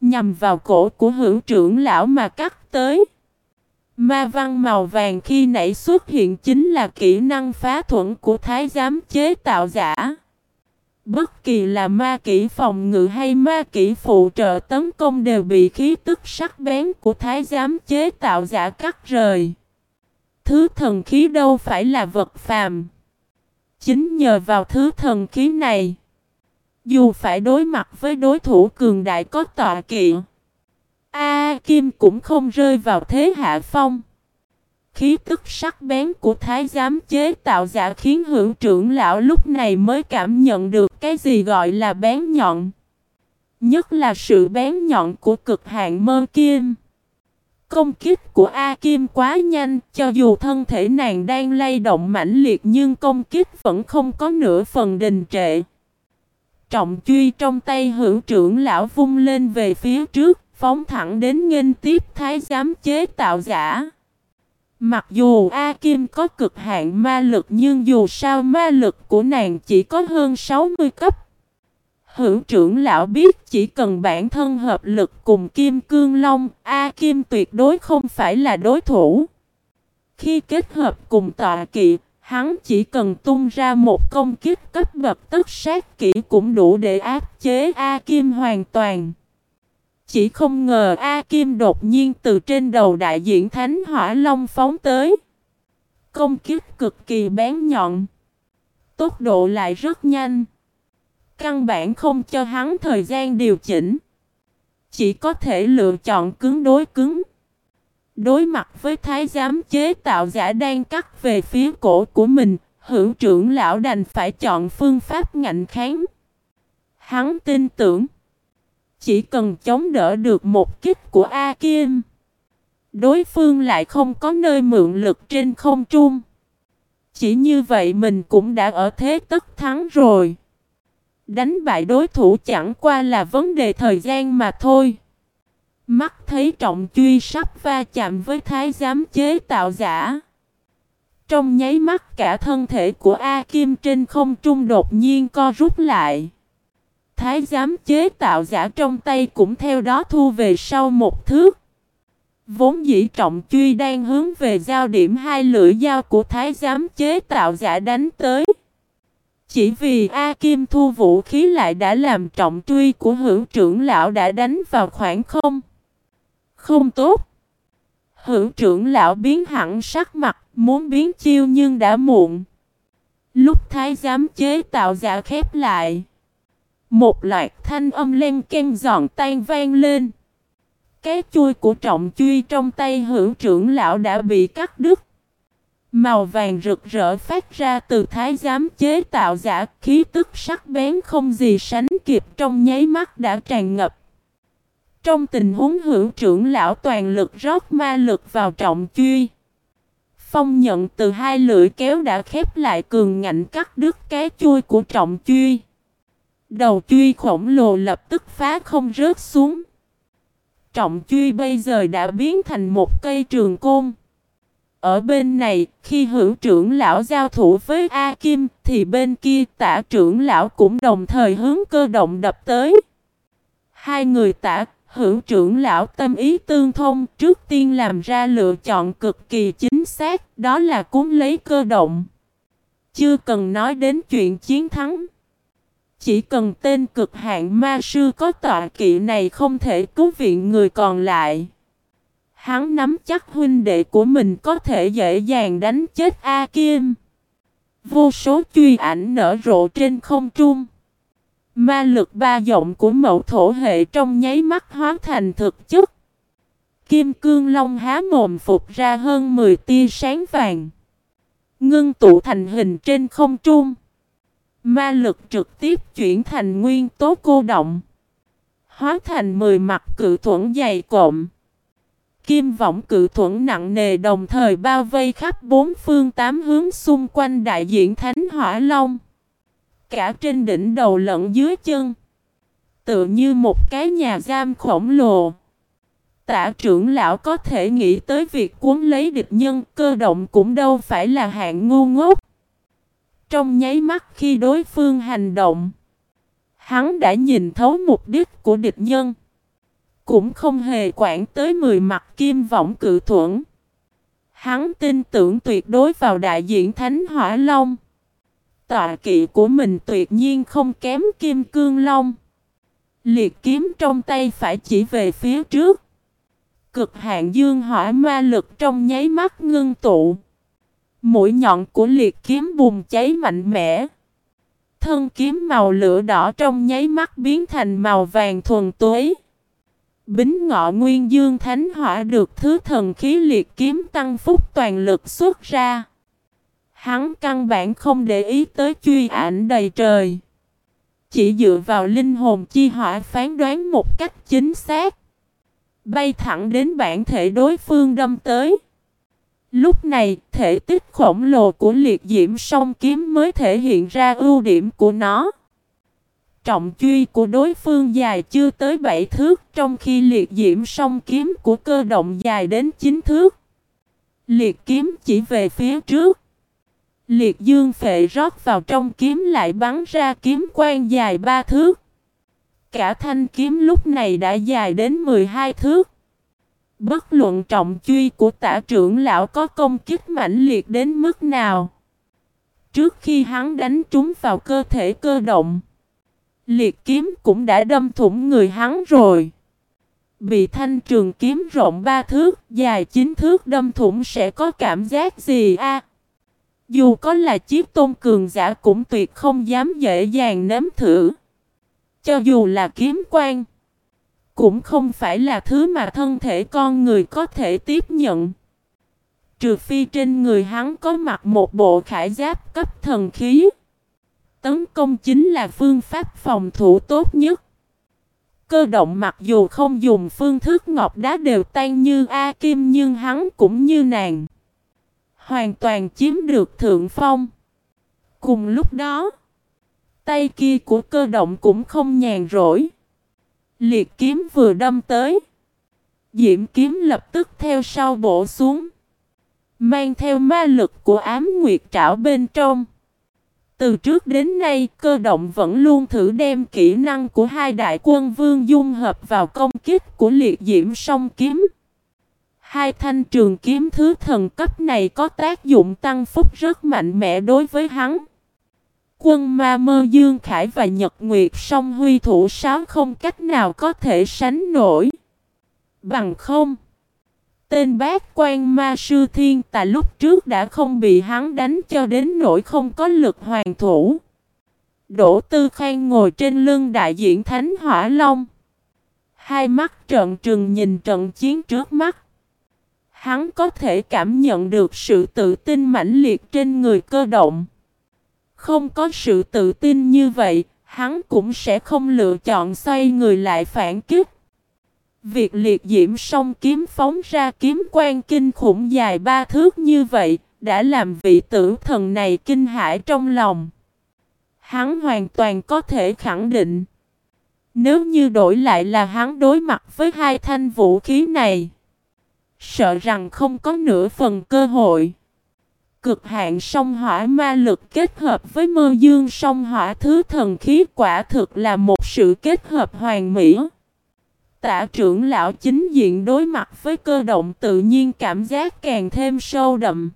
Nhằm vào cổ của hữu trưởng lão mà cắt tới. Ma văn màu vàng khi nãy xuất hiện chính là kỹ năng phá thuẫn của thái giám chế tạo giả. Bất kỳ là ma kỹ phòng ngự hay ma kỹ phụ trợ tấn công đều bị khí tức sắc bén của thái giám chế tạo giả cắt rời. Thứ thần khí đâu phải là vật phàm. Chính nhờ vào thứ thần khí này, dù phải đối mặt với đối thủ cường đại có tọa kiện. A Kim cũng không rơi vào thế hạ phong. Khí tức sắc bén của thái giám chế tạo giả khiến hưởng trưởng lão lúc này mới cảm nhận được cái gì gọi là bén nhọn. Nhất là sự bén nhọn của cực hạn mơ kim. Công kích của A Kim quá nhanh, cho dù thân thể nàng đang lay động mãnh liệt nhưng công kích vẫn không có nửa phần đình trệ. Trọng truy trong tay hữu trưởng lão vung lên về phía trước, phóng thẳng đến nghênh tiếp thái giám chế tạo giả. Mặc dù A Kim có cực hạn ma lực nhưng dù sao ma lực của nàng chỉ có hơn 60 cấp. Hữu trưởng lão biết chỉ cần bản thân hợp lực cùng Kim Cương Long, A Kim tuyệt đối không phải là đối thủ. Khi kết hợp cùng tọa kỵ, hắn chỉ cần tung ra một công kích cấp bậc tất sát kỹ cũng đủ để áp chế A Kim hoàn toàn. Chỉ không ngờ A Kim đột nhiên từ trên đầu đại diện Thánh Hỏa Long phóng tới. Công kích cực kỳ bén nhọn. Tốc độ lại rất nhanh. Căn bản không cho hắn thời gian điều chỉnh. Chỉ có thể lựa chọn cứng đối cứng. Đối mặt với thái giám chế tạo giả đang cắt về phía cổ của mình, hữu trưởng lão đành phải chọn phương pháp ngạnh kháng. Hắn tin tưởng, chỉ cần chống đỡ được một kích của A Kim, đối phương lại không có nơi mượn lực trên không trung. Chỉ như vậy mình cũng đã ở thế tất thắng rồi. Đánh bại đối thủ chẳng qua là vấn đề thời gian mà thôi. Mắt thấy trọng truy sắp va chạm với thái giám chế tạo giả. Trong nháy mắt cả thân thể của A Kim trên không trung đột nhiên co rút lại. Thái giám chế tạo giả trong tay cũng theo đó thu về sau một thước. Vốn dĩ trọng truy đang hướng về giao điểm hai lưỡi dao của thái giám chế tạo giả đánh tới. Chỉ vì A Kim thu vũ khí lại đã làm trọng truy của hữu trưởng lão đã đánh vào khoảng không. Không tốt. Hữu trưởng lão biến hẳn sắc mặt, muốn biến chiêu nhưng đã muộn. Lúc thái giám chế tạo giả khép lại. Một loạt thanh âm len ken giòn tan vang lên. Cái chui của trọng truy trong tay hữu trưởng lão đã bị cắt đứt. Màu vàng rực rỡ phát ra từ thái giám chế tạo giả, khí tức sắc bén không gì sánh kịp trong nháy mắt đã tràn ngập. Trong tình huống hữu trưởng lão toàn lực rót ma lực vào trọng truy. Phong nhận từ hai lưỡi kéo đã khép lại cường ngạnh cắt đứt cái chui của trọng truy. Đầu truy khổng lồ lập tức phá không rớt xuống. Trọng truy bây giờ đã biến thành một cây trường côn. Ở bên này, khi hữu trưởng lão giao thủ với A Kim, thì bên kia tả trưởng lão cũng đồng thời hướng cơ động đập tới. Hai người tả, hữu trưởng lão tâm ý tương thông, trước tiên làm ra lựa chọn cực kỳ chính xác, đó là cúng lấy cơ động. Chưa cần nói đến chuyện chiến thắng. Chỉ cần tên cực hạn ma sư có tọa kỵ này không thể cứu viện người còn lại. Hắn nắm chắc huynh đệ của mình có thể dễ dàng đánh chết A Kim. Vô số truy ảnh nở rộ trên không trung. Ma lực ba giọng của mẫu thổ hệ trong nháy mắt hóa thành thực chất. Kim cương long há mồm phục ra hơn 10 tia sáng vàng. Ngưng tụ thành hình trên không trung. Ma lực trực tiếp chuyển thành nguyên tố cô động. Hóa thành 10 mặt cự thuẫn dày cộm. Kim võng cự thuẫn nặng nề đồng thời bao vây khắp bốn phương tám hướng xung quanh đại diện Thánh Hỏa Long. Cả trên đỉnh đầu lẫn dưới chân. Tựa như một cái nhà giam khổng lồ. Tả trưởng lão có thể nghĩ tới việc cuốn lấy địch nhân cơ động cũng đâu phải là hạng ngu ngốc. Trong nháy mắt khi đối phương hành động, hắn đã nhìn thấu mục đích của địch nhân. Cũng không hề quản tới mười mặt kim võng cự thuẫn. Hắn tin tưởng tuyệt đối vào đại diện Thánh Hỏa Long. Tọa kỵ của mình tuyệt nhiên không kém kim cương long. Liệt kiếm trong tay phải chỉ về phía trước. Cực hạn dương hỏa ma lực trong nháy mắt ngưng tụ. Mũi nhọn của liệt kiếm bùng cháy mạnh mẽ. Thân kiếm màu lửa đỏ trong nháy mắt biến thành màu vàng thuần túy. Bính ngọ nguyên dương thánh hỏa được thứ thần khí liệt kiếm tăng phúc toàn lực xuất ra. Hắn căn bản không để ý tới truy ảnh đầy trời. Chỉ dựa vào linh hồn chi hỏa phán đoán một cách chính xác. Bay thẳng đến bản thể đối phương đâm tới. Lúc này, thể tích khổng lồ của liệt diễm song kiếm mới thể hiện ra ưu điểm của nó. Trọng truy của đối phương dài chưa tới 7 thước, trong khi liệt diễm song kiếm của cơ động dài đến 9 thước. Liệt kiếm chỉ về phía trước. Liệt dương phệ rót vào trong kiếm lại bắn ra kiếm quang dài 3 thước. Cả thanh kiếm lúc này đã dài đến 12 thước. Bất luận trọng truy của tả trưởng lão có công kích mãnh liệt đến mức nào. Trước khi hắn đánh trúng vào cơ thể cơ động, liệt kiếm cũng đã đâm thủng người hắn rồi. Bị thanh trường kiếm rộng ba thước, dài chín thước đâm thủng sẽ có cảm giác gì a? Dù có là chiếc tôn cường giả cũng tuyệt không dám dễ dàng nếm thử. Cho dù là kiếm quan cũng không phải là thứ mà thân thể con người có thể tiếp nhận. Trừ phi trên người hắn có mặc một bộ khải giáp cấp thần khí. Tấn công chính là phương pháp phòng thủ tốt nhất. Cơ động mặc dù không dùng phương thức ngọc đá đều tan như A Kim nhưng hắn cũng như nàng. Hoàn toàn chiếm được thượng phong. Cùng lúc đó, tay kia của cơ động cũng không nhàn rỗi. Liệt kiếm vừa đâm tới. Diễm kiếm lập tức theo sau bổ xuống. Mang theo ma lực của ám nguyệt trảo bên trong. Từ trước đến nay, cơ động vẫn luôn thử đem kỹ năng của hai đại quân vương dung hợp vào công kích của liệt diễm song kiếm. Hai thanh trường kiếm thứ thần cấp này có tác dụng tăng phúc rất mạnh mẽ đối với hắn. Quân ma mơ Dương Khải và Nhật Nguyệt song huy thủ sáo không cách nào có thể sánh nổi. Bằng không. Tên bác quan ma sư thiên tại lúc trước đã không bị hắn đánh cho đến nỗi không có lực hoàn thủ. Đỗ Tư Khang ngồi trên lưng đại diện Thánh Hỏa Long. Hai mắt trợn trừng nhìn trận chiến trước mắt. Hắn có thể cảm nhận được sự tự tin mãnh liệt trên người cơ động. Không có sự tự tin như vậy, hắn cũng sẽ không lựa chọn xoay người lại phản kích. Việc liệt diễm song kiếm phóng ra kiếm quan kinh khủng dài ba thước như vậy, đã làm vị tử thần này kinh hãi trong lòng. Hắn hoàn toàn có thể khẳng định. Nếu như đổi lại là hắn đối mặt với hai thanh vũ khí này, sợ rằng không có nửa phần cơ hội. Cực hạn sông hỏa ma lực kết hợp với mơ dương sông hỏa thứ thần khí quả thực là một sự kết hợp hoàn mỹ. Tạ trưởng lão chính diện đối mặt với cơ động tự nhiên cảm giác càng thêm sâu đậm.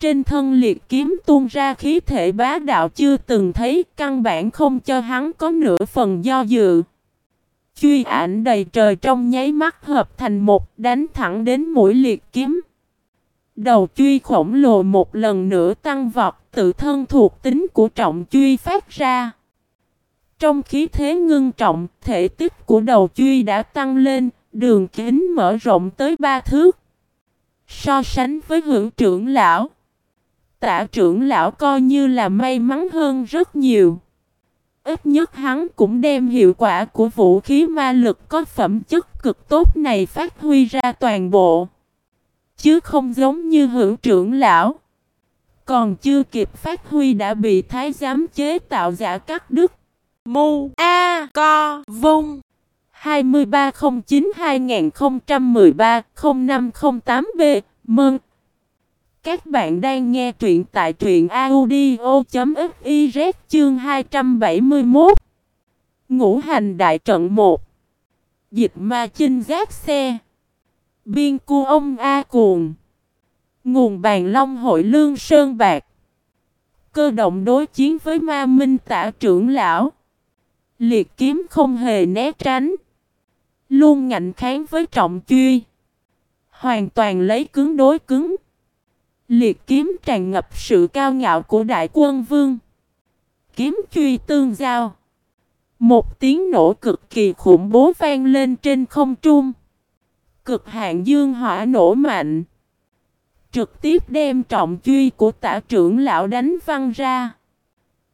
Trên thân liệt kiếm tuôn ra khí thể bá đạo chưa từng thấy, căn bản không cho hắn có nửa phần do dự. Truy ảnh đầy trời trong nháy mắt hợp thành một, đánh thẳng đến mũi liệt kiếm. Đầu truy khổng lồ một lần nữa tăng vọt, tự thân thuộc tính của trọng truy phát ra. Trong khí thế ngưng trọng, thể tích của đầu truy đã tăng lên, đường kính mở rộng tới ba thước. So sánh với hữu trưởng lão, tạ trưởng lão coi như là may mắn hơn rất nhiều. Ít nhất hắn cũng đem hiệu quả của vũ khí ma lực có phẩm chất cực tốt này phát huy ra toàn bộ. Chứ không giống như hữu trưởng lão. Còn chưa kịp phát huy đã bị thái giám chế tạo giả cắt đứt. Mu A Co Vung 2309-2013-0508B Mừng! Các bạn đang nghe truyện tại truyện audio.fiz chương 271 Ngũ hành đại trận 1 Dịch ma chinh giác xe Biên cu ông A Cuồng Nguồn bàn long hội lương sơn bạc Cơ động đối chiến với ma minh tả trưởng lão Liệt kiếm không hề né tránh Luôn ngạnh kháng với trọng truy Hoàn toàn lấy cứng đối cứng Liệt kiếm tràn ngập sự cao ngạo của đại quân vương. Kiếm truy tương giao. Một tiếng nổ cực kỳ khủng bố vang lên trên không trung. Cực hạn dương hỏa nổ mạnh. Trực tiếp đem trọng truy của tả trưởng lão đánh văng ra.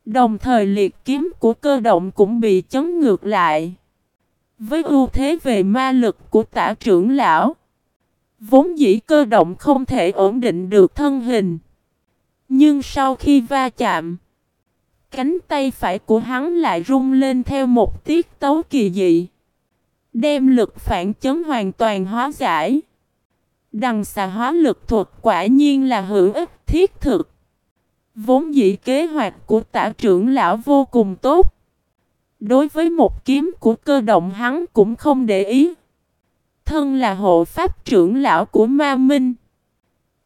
Đồng thời liệt kiếm của cơ động cũng bị chấn ngược lại. Với ưu thế về ma lực của tả trưởng lão. Vốn dĩ cơ động không thể ổn định được thân hình. Nhưng sau khi va chạm, cánh tay phải của hắn lại rung lên theo một tiết tấu kỳ dị. Đem lực phản chấn hoàn toàn hóa giải. Đằng xà hóa lực thuật quả nhiên là hữu ích thiết thực. Vốn dĩ kế hoạch của tả trưởng lão vô cùng tốt. Đối với một kiếm của cơ động hắn cũng không để ý. Thân là hộ pháp trưởng lão của ma minh.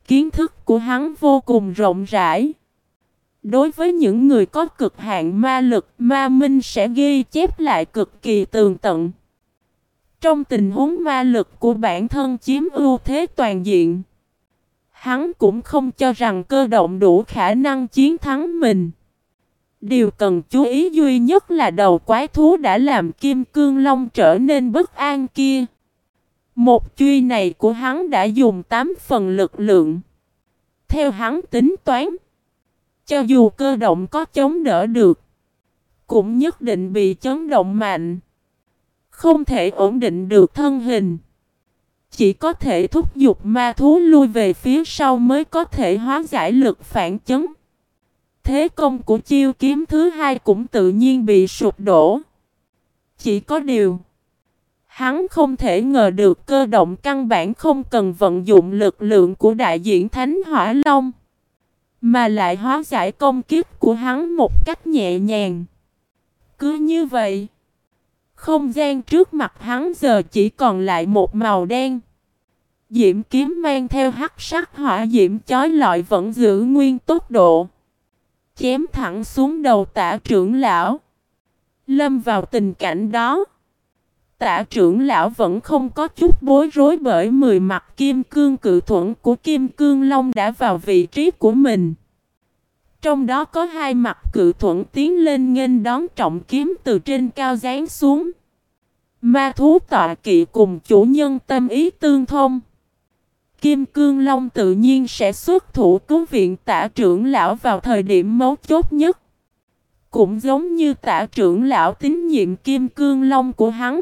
Kiến thức của hắn vô cùng rộng rãi. Đối với những người có cực hạn ma lực, ma minh sẽ ghi chép lại cực kỳ tường tận. Trong tình huống ma lực của bản thân chiếm ưu thế toàn diện, hắn cũng không cho rằng cơ động đủ khả năng chiến thắng mình. Điều cần chú ý duy nhất là đầu quái thú đã làm kim cương long trở nên bất an kia. Một truy này của hắn đã dùng 8 phần lực lượng. Theo hắn tính toán, cho dù cơ động có chống đỡ được, cũng nhất định bị chấn động mạnh. Không thể ổn định được thân hình. Chỉ có thể thúc giục ma thú lui về phía sau mới có thể hóa giải lực phản chấn. Thế công của chiêu kiếm thứ hai cũng tự nhiên bị sụp đổ. Chỉ có điều, Hắn không thể ngờ được cơ động căn bản không cần vận dụng lực lượng của đại diện Thánh Hỏa Long. Mà lại hóa giải công kiếp của hắn một cách nhẹ nhàng. Cứ như vậy. Không gian trước mặt hắn giờ chỉ còn lại một màu đen. Diễm kiếm mang theo hắc sắc hỏa diễm chói lọi vẫn giữ nguyên tốc độ. Chém thẳng xuống đầu tả trưởng lão. Lâm vào tình cảnh đó. Tạ trưởng lão vẫn không có chút bối rối bởi mười mặt kim cương cự thuẫn của kim cương long đã vào vị trí của mình. Trong đó có hai mặt cự thuẫn tiến lên nghênh đón trọng kiếm từ trên cao giáng xuống. Ma thú tọa kỵ cùng chủ nhân tâm ý tương thông. Kim Cương Long tự nhiên sẽ xuất thủ cứu viện tả trưởng lão vào thời điểm mấu chốt nhất. Cũng giống như tả trưởng lão tín nhiệm Kim Cương Long của hắn.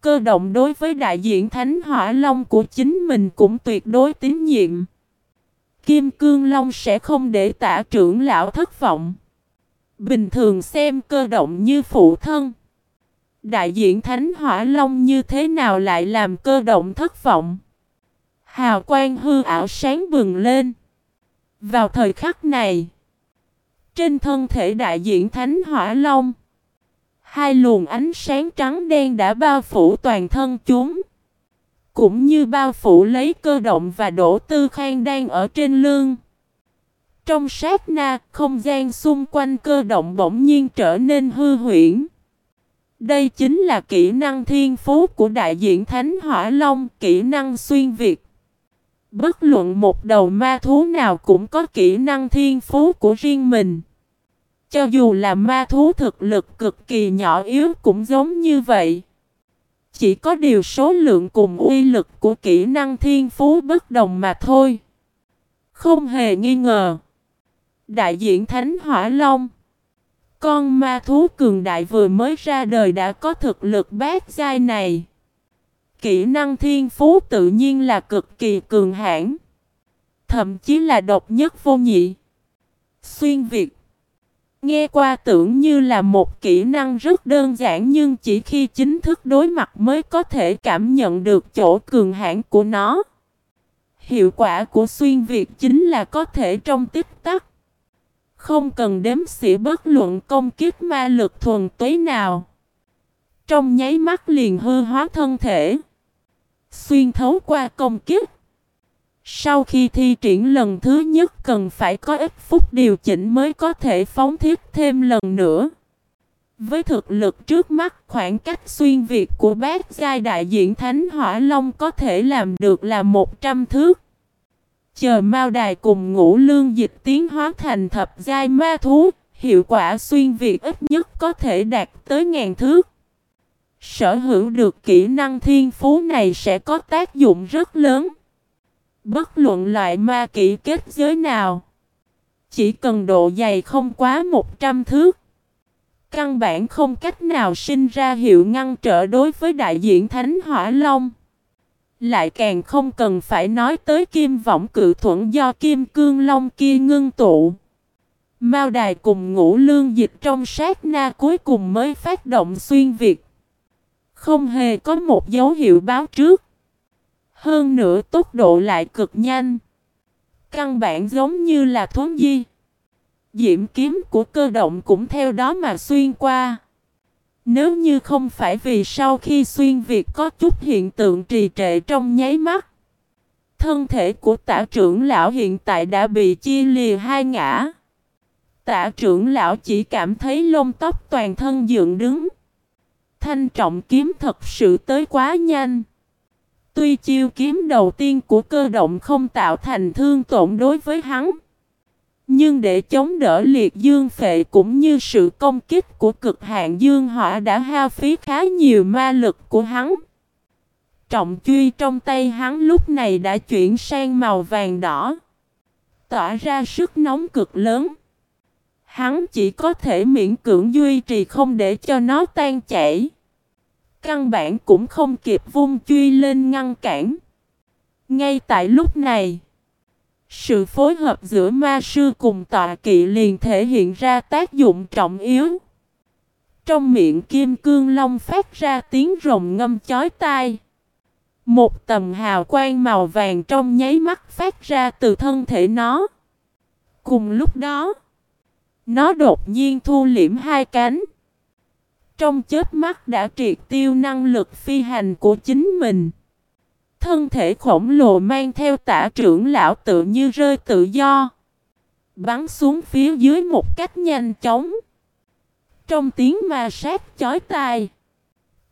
Cơ động đối với đại diện Thánh Hỏa Long của chính mình cũng tuyệt đối tín nhiệm. Kim Cương Long sẽ không để tả trưởng lão thất vọng. Bình thường xem cơ động như phụ thân. Đại diện Thánh Hỏa Long như thế nào lại làm cơ động thất vọng. Hào quang hư ảo sáng bừng lên. Vào thời khắc này, trên thân thể đại diện Thánh Hỏa Long, Hai luồng ánh sáng trắng đen đã bao phủ toàn thân chúng. Cũng như bao phủ lấy cơ động và đổ tư khang đang ở trên lưng. Trong sát na, không gian xung quanh cơ động bỗng nhiên trở nên hư huyễn. Đây chính là kỹ năng thiên phú của đại diện Thánh Hỏa Long, kỹ năng xuyên Việt. Bất luận một đầu ma thú nào cũng có kỹ năng thiên phú của riêng mình. Cho dù là ma thú thực lực cực kỳ nhỏ yếu cũng giống như vậy. Chỉ có điều số lượng cùng uy lực của kỹ năng thiên phú bất đồng mà thôi. Không hề nghi ngờ. Đại diện Thánh Hỏa Long Con ma thú cường đại vừa mới ra đời đã có thực lực bát giai này. Kỹ năng thiên phú tự nhiên là cực kỳ cường hãn. Thậm chí là độc nhất vô nhị. Xuyên Việt Nghe qua tưởng như là một kỹ năng rất đơn giản nhưng chỉ khi chính thức đối mặt mới có thể cảm nhận được chỗ cường hãn của nó. Hiệu quả của xuyên Việt chính là có thể trong tích tắc. Không cần đếm xỉa bất luận công kiếp ma lực thuần túy nào. Trong nháy mắt liền hư hóa thân thể. Xuyên thấu qua công kiếp. Sau khi thi triển lần thứ nhất cần phải có ít phút điều chỉnh mới có thể phóng thiết thêm lần nữa. Với thực lực trước mắt khoảng cách xuyên việt của bác giai đại diện Thánh Hỏa Long có thể làm được là 100 thước. Chờ Mao Đài cùng ngũ lương dịch tiến hóa thành thập giai ma thú, hiệu quả xuyên việt ít nhất có thể đạt tới ngàn thước. Sở hữu được kỹ năng thiên phú này sẽ có tác dụng rất lớn. Bất luận loại ma kỹ kết giới nào. Chỉ cần độ dày không quá 100 thước. Căn bản không cách nào sinh ra hiệu ngăn trở đối với đại diện Thánh Hỏa Long. Lại càng không cần phải nói tới kim võng cự thuẫn do kim cương long kia ngưng tụ. Mao đài cùng ngũ lương dịch trong sát na cuối cùng mới phát động xuyên việt. Không hề có một dấu hiệu báo trước. Hơn nữa tốc độ lại cực nhanh. Căn bản giống như là thuấn di. Diễm kiếm của cơ động cũng theo đó mà xuyên qua. Nếu như không phải vì sau khi xuyên việc có chút hiện tượng trì trệ trong nháy mắt. Thân thể của tả trưởng lão hiện tại đã bị chia lìa hai ngã. Tả trưởng lão chỉ cảm thấy lông tóc toàn thân dựng đứng. Thanh trọng kiếm thật sự tới quá nhanh. Tuy chiêu kiếm đầu tiên của cơ động không tạo thành thương tổn đối với hắn. Nhưng để chống đỡ liệt dương phệ cũng như sự công kích của cực hạn dương hỏa đã hao phí khá nhiều ma lực của hắn. Trọng truy trong tay hắn lúc này đã chuyển sang màu vàng đỏ. Tỏa ra sức nóng cực lớn. Hắn chỉ có thể miễn cưỡng duy trì không để cho nó tan chảy. Căn bản cũng không kịp vung truy lên ngăn cản. Ngay tại lúc này, sự phối hợp giữa ma sư cùng tọa kỵ liền thể hiện ra tác dụng trọng yếu. Trong miệng kim cương long phát ra tiếng rồng ngâm chói tai. Một tầm hào quang màu vàng trong nháy mắt phát ra từ thân thể nó. Cùng lúc đó, nó đột nhiên thu liễm hai cánh. Trong chết mắt đã triệt tiêu năng lực phi hành của chính mình. Thân thể khổng lồ mang theo tả trưởng lão tự như rơi tự do. Bắn xuống phía dưới một cách nhanh chóng. Trong tiếng ma sát chói tai.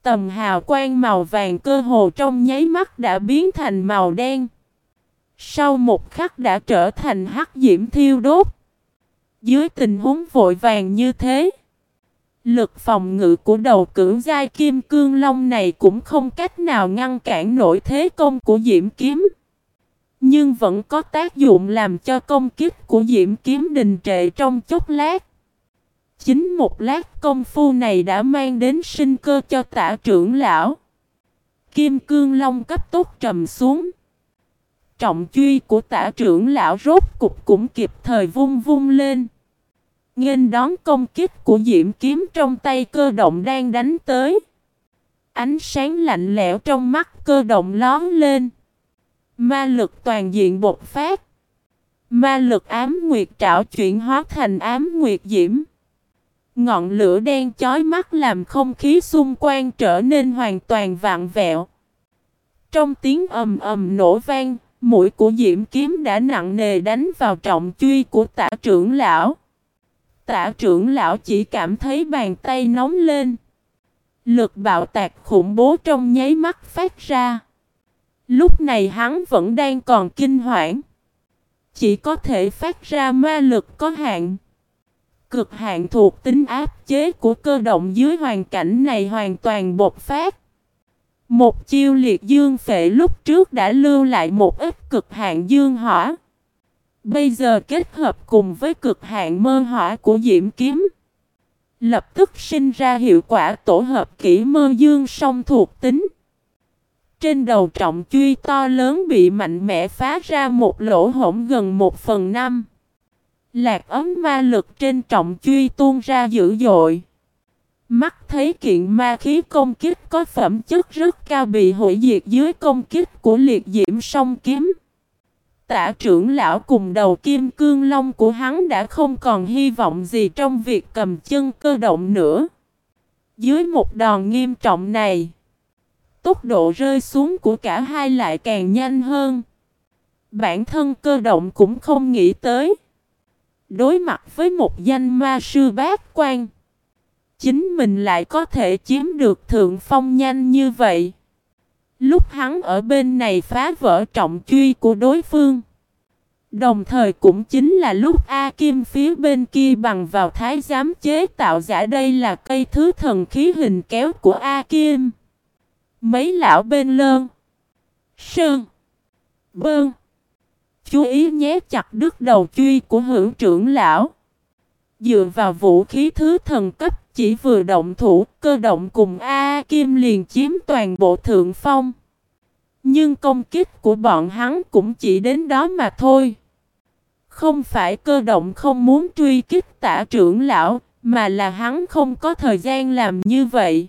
Tầm hào quang màu vàng cơ hồ trong nháy mắt đã biến thành màu đen. Sau một khắc đã trở thành hắc diễm thiêu đốt. Dưới tình huống vội vàng như thế. Lực phòng ngự của đầu cưỡng giai kim cương long này cũng không cách nào ngăn cản nổi thế công của diễm kiếm. Nhưng vẫn có tác dụng làm cho công kích của diễm kiếm đình trệ trong chốc lát. Chính một lát công phu này đã mang đến sinh cơ cho tả trưởng lão. Kim cương long cấp tốc trầm xuống. Trọng truy của tả trưởng lão rốt cục cũng kịp thời vung vung lên. Nghênh đón công kích của diễm kiếm trong tay cơ động đang đánh tới. Ánh sáng lạnh lẽo trong mắt cơ động lón lên. Ma lực toàn diện bột phát. Ma lực ám nguyệt trảo chuyển hóa thành ám nguyệt diễm. Ngọn lửa đen chói mắt làm không khí xung quanh trở nên hoàn toàn vạn vẹo. Trong tiếng ầm ầm nổ vang, mũi của diễm kiếm đã nặng nề đánh vào trọng truy của tả trưởng lão. Tả trưởng lão chỉ cảm thấy bàn tay nóng lên. Lực bạo tạc khủng bố trong nháy mắt phát ra. Lúc này hắn vẫn đang còn kinh hoảng. Chỉ có thể phát ra ma lực có hạn. Cực hạn thuộc tính áp chế của cơ động dưới hoàn cảnh này hoàn toàn bộc phát. Một chiêu liệt dương phệ lúc trước đã lưu lại một ít cực hạn dương hỏa. Bây giờ kết hợp cùng với cực hạn mơ hỏa của Diễm Kiếm. Lập tức sinh ra hiệu quả tổ hợp kỹ mơ dương song thuộc tính. Trên đầu trọng truy to lớn bị mạnh mẽ phá ra một lỗ hổng gần một phần năm. Lạc ấm ma lực trên trọng truy tuôn ra dữ dội. Mắt thấy kiện ma khí công kích có phẩm chất rất cao bị hủy diệt dưới công kích của liệt diễm song kiếm. Tả trưởng lão cùng đầu kim cương long của hắn đã không còn hy vọng gì trong việc cầm chân cơ động nữa. Dưới một đòn nghiêm trọng này, tốc độ rơi xuống của cả hai lại càng nhanh hơn. Bản thân cơ động cũng không nghĩ tới. Đối mặt với một danh ma sư bát quan chính mình lại có thể chiếm được thượng phong nhanh như vậy. Lúc hắn ở bên này phá vỡ trọng truy của đối phương. Đồng thời cũng chính là lúc A Kim phía bên kia bằng vào thái giám chế tạo giả đây là cây thứ thần khí hình kéo của A Kim. Mấy lão bên lơn. Sơn. Bơn. Chú ý nhé chặt đứt đầu truy của hữu trưởng lão. Dựa vào vũ khí thứ thần cấp chỉ vừa động thủ cơ động cùng A Kim liền chiếm toàn bộ thượng phong. Nhưng công kích của bọn hắn cũng chỉ đến đó mà thôi. Không phải cơ động không muốn truy kích tả trưởng lão, mà là hắn không có thời gian làm như vậy.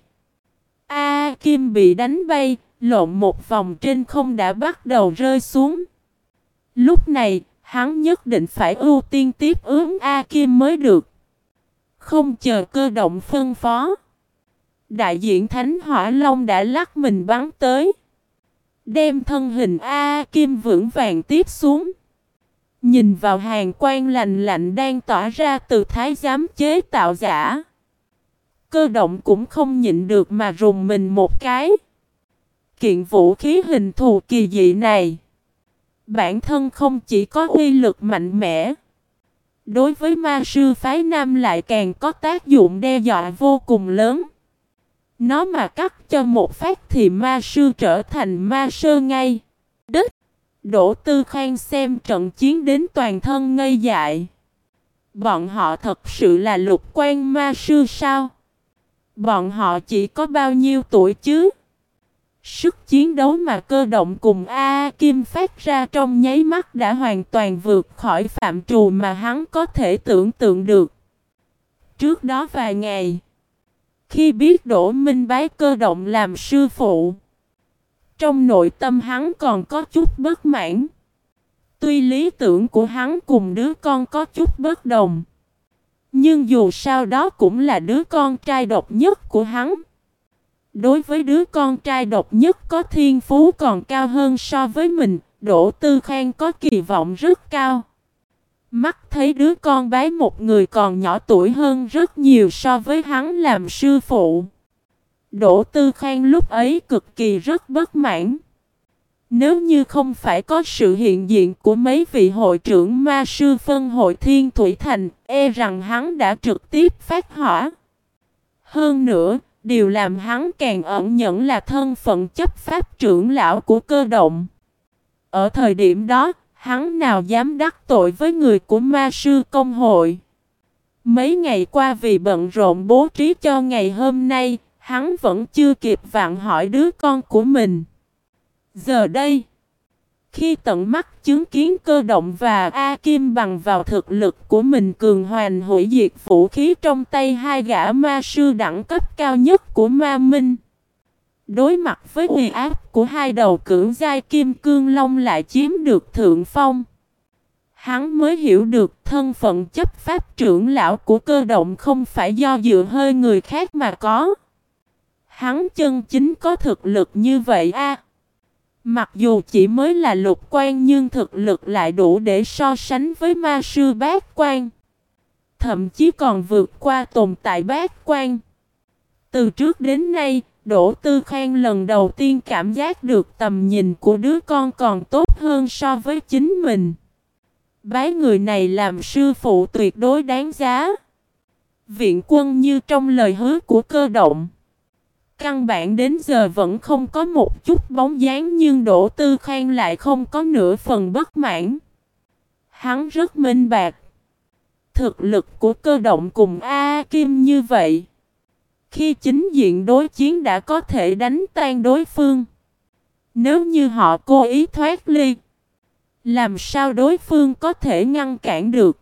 A Kim bị đánh bay, lộn một vòng trên không đã bắt đầu rơi xuống. Lúc này, hắn nhất định phải ưu tiên tiếp ứng A Kim mới được. Không chờ cơ động phân phó. Đại diện Thánh Hỏa Long đã lắc mình bắn tới. Đem thân hình A Kim vững vàng tiếp xuống. Nhìn vào hàng quan lạnh lạnh đang tỏa ra từ thái giám chế tạo giả. Cơ động cũng không nhịn được mà rùng mình một cái. Kiện vũ khí hình thù kỳ dị này. Bản thân không chỉ có uy lực mạnh mẽ. Đối với ma sư phái nam lại càng có tác dụng đe dọa vô cùng lớn. Nó mà cắt cho một phát thì ma sư trở thành ma sơ ngay. Đích! Đỗ Tư Khang xem trận chiến đến toàn thân ngây dại. Bọn họ thật sự là lục quan ma sư sao? Bọn họ chỉ có bao nhiêu tuổi chứ? Sức chiến đấu mà cơ động cùng A, Kim phát ra trong nháy mắt đã hoàn toàn vượt khỏi phạm trù mà hắn có thể tưởng tượng được. Trước đó vài ngày, khi biết Đỗ Minh bái cơ động làm sư phụ, trong nội tâm hắn còn có chút bất mãn. Tuy lý tưởng của hắn cùng đứa con có chút bất đồng, nhưng dù sao đó cũng là đứa con trai độc nhất của hắn. Đối với đứa con trai độc nhất có thiên phú còn cao hơn so với mình, Đỗ Tư Khang có kỳ vọng rất cao. Mắt thấy đứa con bái một người còn nhỏ tuổi hơn rất nhiều so với hắn làm sư phụ. Đỗ Tư Khang lúc ấy cực kỳ rất bất mãn. Nếu như không phải có sự hiện diện của mấy vị hội trưởng ma sư phân hội Thiên Thủy Thành, e rằng hắn đã trực tiếp phát hỏa. Hơn nữa, Điều làm hắn càng ẩn nhẫn là thân phận chấp pháp trưởng lão của cơ động. Ở thời điểm đó, hắn nào dám đắc tội với người của ma sư công hội. Mấy ngày qua vì bận rộn bố trí cho ngày hôm nay, hắn vẫn chưa kịp vặn hỏi đứa con của mình. Giờ đây, khi tận mắt chứng kiến cơ động và A Kim bằng vào thực lực của mình cường hoàn hủy diệt vũ khí trong tay hai gã ma sư đẳng cấp cao nhất của ma minh. Đối mặt với uy áp của hai đầu cưỡng giai kim cương long lại chiếm được thượng phong. Hắn mới hiểu được thân phận chấp pháp trưởng lão của cơ động không phải do dựa hơi người khác mà có. Hắn chân chính có thực lực như vậy a. Mặc dù chỉ mới là lục quan nhưng thực lực lại đủ để so sánh với ma sư bát quan. Thậm chí còn vượt qua tồn tại bát quan. Từ trước đến nay, Đỗ Tư Khang lần đầu tiên cảm giác được tầm nhìn của đứa con còn tốt hơn so với chính mình. Bái người này làm sư phụ tuyệt đối đáng giá. Viện quân như trong lời hứa của cơ động. Căn bản đến giờ vẫn không có một chút bóng dáng nhưng Đỗ Tư Khang lại không có nửa phần bất mãn. Hắn rất minh bạc. Thực lực của cơ động cùng A Kim như vậy. Khi chính diện đối chiến đã có thể đánh tan đối phương. Nếu như họ cố ý thoát ly. Làm sao đối phương có thể ngăn cản được?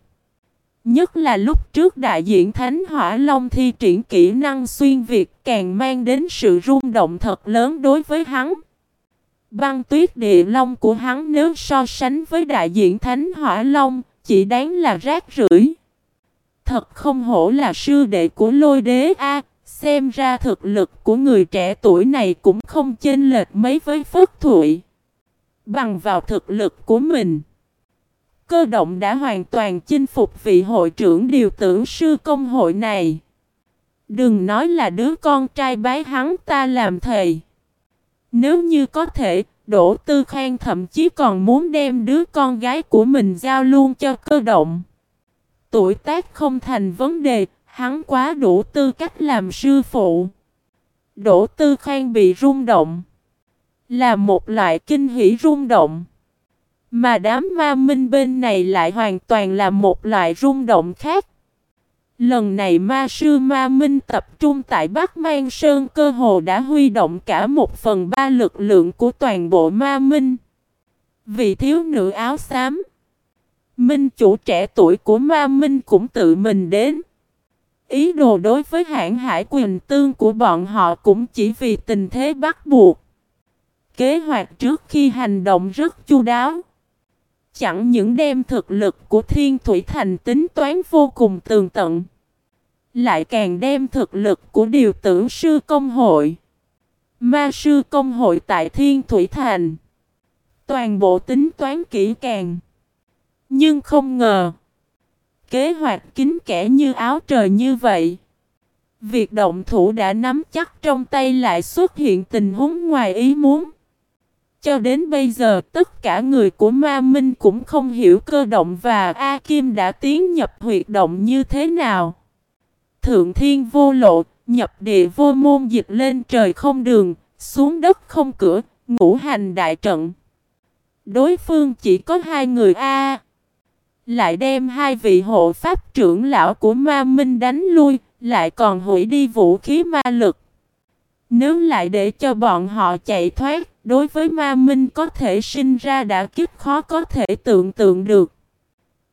Nhất là lúc trước đại diện Thánh Hỏa Long thi triển kỹ năng xuyên Việt càng mang đến sự rung động thật lớn đối với hắn. Băng tuyết địa long của hắn nếu so sánh với đại diện Thánh Hỏa Long, chỉ đáng là rác rưởi. Thật không hổ là sư đệ của lôi đế A, xem ra thực lực của người trẻ tuổi này cũng không chênh lệch mấy với Phất Thụy. Bằng vào thực lực của mình, cơ động đã hoàn toàn chinh phục vị hội trưởng điều tưởng sư công hội này. Đừng nói là đứa con trai bái hắn ta làm thầy. Nếu như có thể, Đỗ Tư Khang thậm chí còn muốn đem đứa con gái của mình giao luôn cho cơ động. Tuổi tác không thành vấn đề, hắn quá đủ tư cách làm sư phụ. Đỗ Tư Khang bị rung động. Là một loại kinh hỉ rung động. Mà đám ma minh bên này lại hoàn toàn là một loại rung động khác. Lần này ma sư ma minh tập trung tại Bắc Mang Sơn cơ hồ đã huy động cả một phần ba lực lượng của toàn bộ ma minh. Vị thiếu nữ áo xám. Minh chủ trẻ tuổi của ma minh cũng tự mình đến. Ý đồ đối với hãng hải quyền tương của bọn họ cũng chỉ vì tình thế bắt buộc. Kế hoạch trước khi hành động rất chu đáo. Chẳng những đem thực lực của Thiên Thủy Thành tính toán vô cùng tường tận. Lại càng đem thực lực của điều tưởng sư công hội. Ma sư công hội tại Thiên Thủy Thành. Toàn bộ tính toán kỹ càng. Nhưng không ngờ. Kế hoạch kín kẽ như áo trời như vậy. Việc động thủ đã nắm chắc trong tay lại xuất hiện tình huống ngoài ý muốn. Cho đến bây giờ tất cả người của Ma Minh cũng không hiểu cơ động và A Kim đã tiến nhập huyệt động như thế nào. Thượng thiên vô lộ, nhập địa vô môn dịch lên trời không đường, xuống đất không cửa, ngũ hành đại trận. Đối phương chỉ có hai người A. Lại đem hai vị hộ pháp trưởng lão của ma minh đánh lui, lại còn hủy đi vũ khí ma lực. Nếu lại để cho bọn họ chạy thoát, đối với ma minh có thể sinh ra đã kiếp khó có thể tưởng tượng được.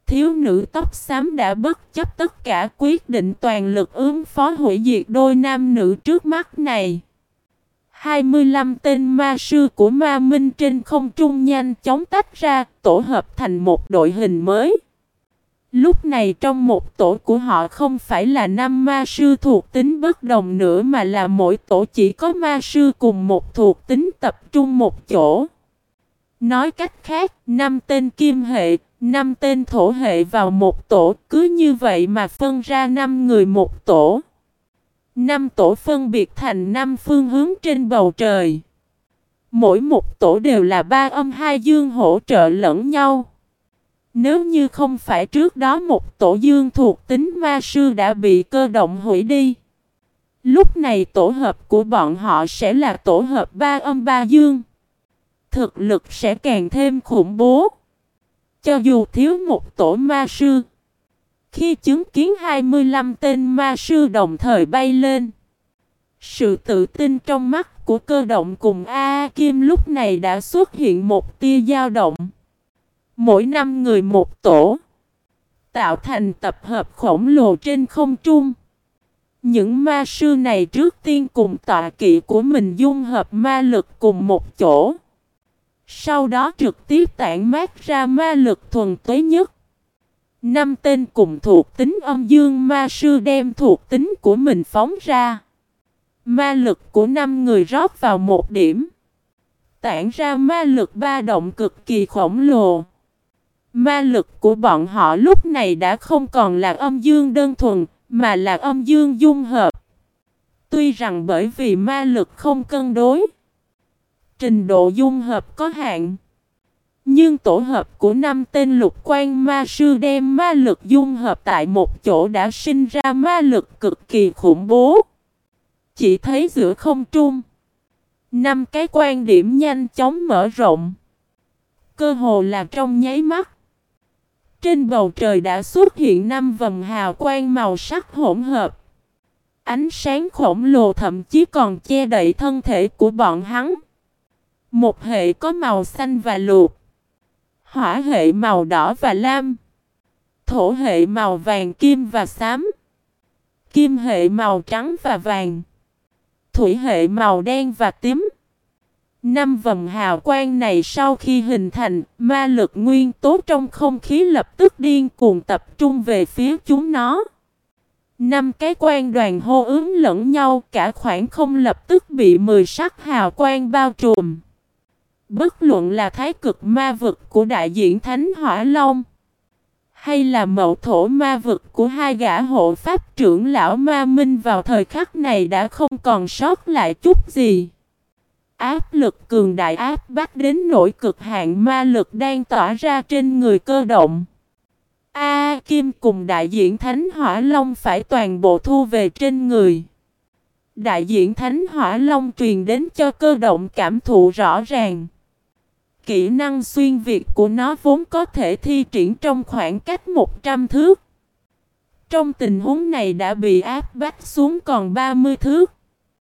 Thiếu nữ tóc xám đã bất chấp tất cả quyết định toàn lực ứng phó hủy diệt đôi nam nữ trước mắt này. 25 tên ma sư của ma minh trên không trung nhanh chóng tách ra, tổ hợp thành một đội hình mới. Lúc này trong một tổ của họ không phải là năm ma sư thuộc tính bất đồng nữa mà là mỗi tổ chỉ có ma sư cùng một thuộc tính tập trung một chỗ. Nói cách khác, năm tên kim hệ, năm tên thổ hệ vào một tổ, cứ như vậy mà phân ra năm người một tổ. Năm tổ phân biệt thành năm phương hướng trên bầu trời. Mỗi một tổ đều là ba âm hai dương hỗ trợ lẫn nhau. Nếu như không phải trước đó một tổ dương thuộc tính ma sư đã bị cơ động hủy đi. Lúc này tổ hợp của bọn họ sẽ là tổ hợp ba âm ba dương. Thực lực sẽ càng thêm khủng bố. Cho dù thiếu một tổ ma sư. Khi chứng kiến 25 tên ma sư đồng thời bay lên. Sự tự tin trong mắt của cơ động cùng A, Kim lúc này đã xuất hiện một tia dao động. Mỗi năm người một tổ. Tạo thành tập hợp khổng lồ trên không trung. Những ma sư này trước tiên cùng tọa kỵ của mình dung hợp ma lực cùng một chỗ. Sau đó trực tiếp tản mát ra ma lực thuần tuế nhất. Năm tên cùng thuộc tính âm dương ma sư đem thuộc tính của mình phóng ra. Ma lực của năm người rót vào một điểm. Tản ra ma lực ba động cực kỳ khổng lồ. Ma lực của bọn họ lúc này đã không còn là âm dương đơn thuần, mà là âm dương dung hợp. Tuy rằng bởi vì ma lực không cân đối, trình độ dung hợp có hạn. Nhưng tổ hợp của năm tên lục quan ma sư đem ma lực dung hợp tại một chỗ đã sinh ra ma lực cực kỳ khủng bố. Chỉ thấy giữa không trung, năm cái quan điểm nhanh chóng mở rộng. Cơ hồ là trong nháy mắt trên bầu trời đã xuất hiện năm vầng hào quang màu sắc hỗn hợp. Ánh sáng khổng lồ thậm chí còn che đậy thân thể của bọn hắn. Một hệ có màu xanh và luộc. Hỏa hệ màu đỏ và lam. Thổ hệ màu vàng kim và xám. Kim hệ màu trắng và vàng. Thủy hệ màu đen và tím. Năm vầng hào quang này sau khi hình thành, ma lực nguyên tố trong không khí lập tức điên cuồng tập trung về phía chúng nó. Năm cái quan đoàn hô ứng lẫn nhau, cả khoảng không lập tức bị mười sắc hào quang bao trùm. Bất luận là thái cực ma vực của đại diện Thánh Hỏa Long, hay là mậu thổ ma vực của hai gã hộ pháp trưởng lão ma minh vào thời khắc này đã không còn sót lại chút gì. Áp lực cường đại áp bắt đến nỗi cực hạn ma lực đang tỏa ra trên người cơ động. A Kim cùng đại diện Thánh Hỏa Long phải toàn bộ thu về trên người. Đại diện Thánh Hỏa Long truyền đến cho cơ động cảm thụ rõ ràng. Kỹ năng xuyên việt của nó vốn có thể thi triển trong khoảng cách 100 thước. Trong tình huống này đã bị áp bách xuống còn 30 thước.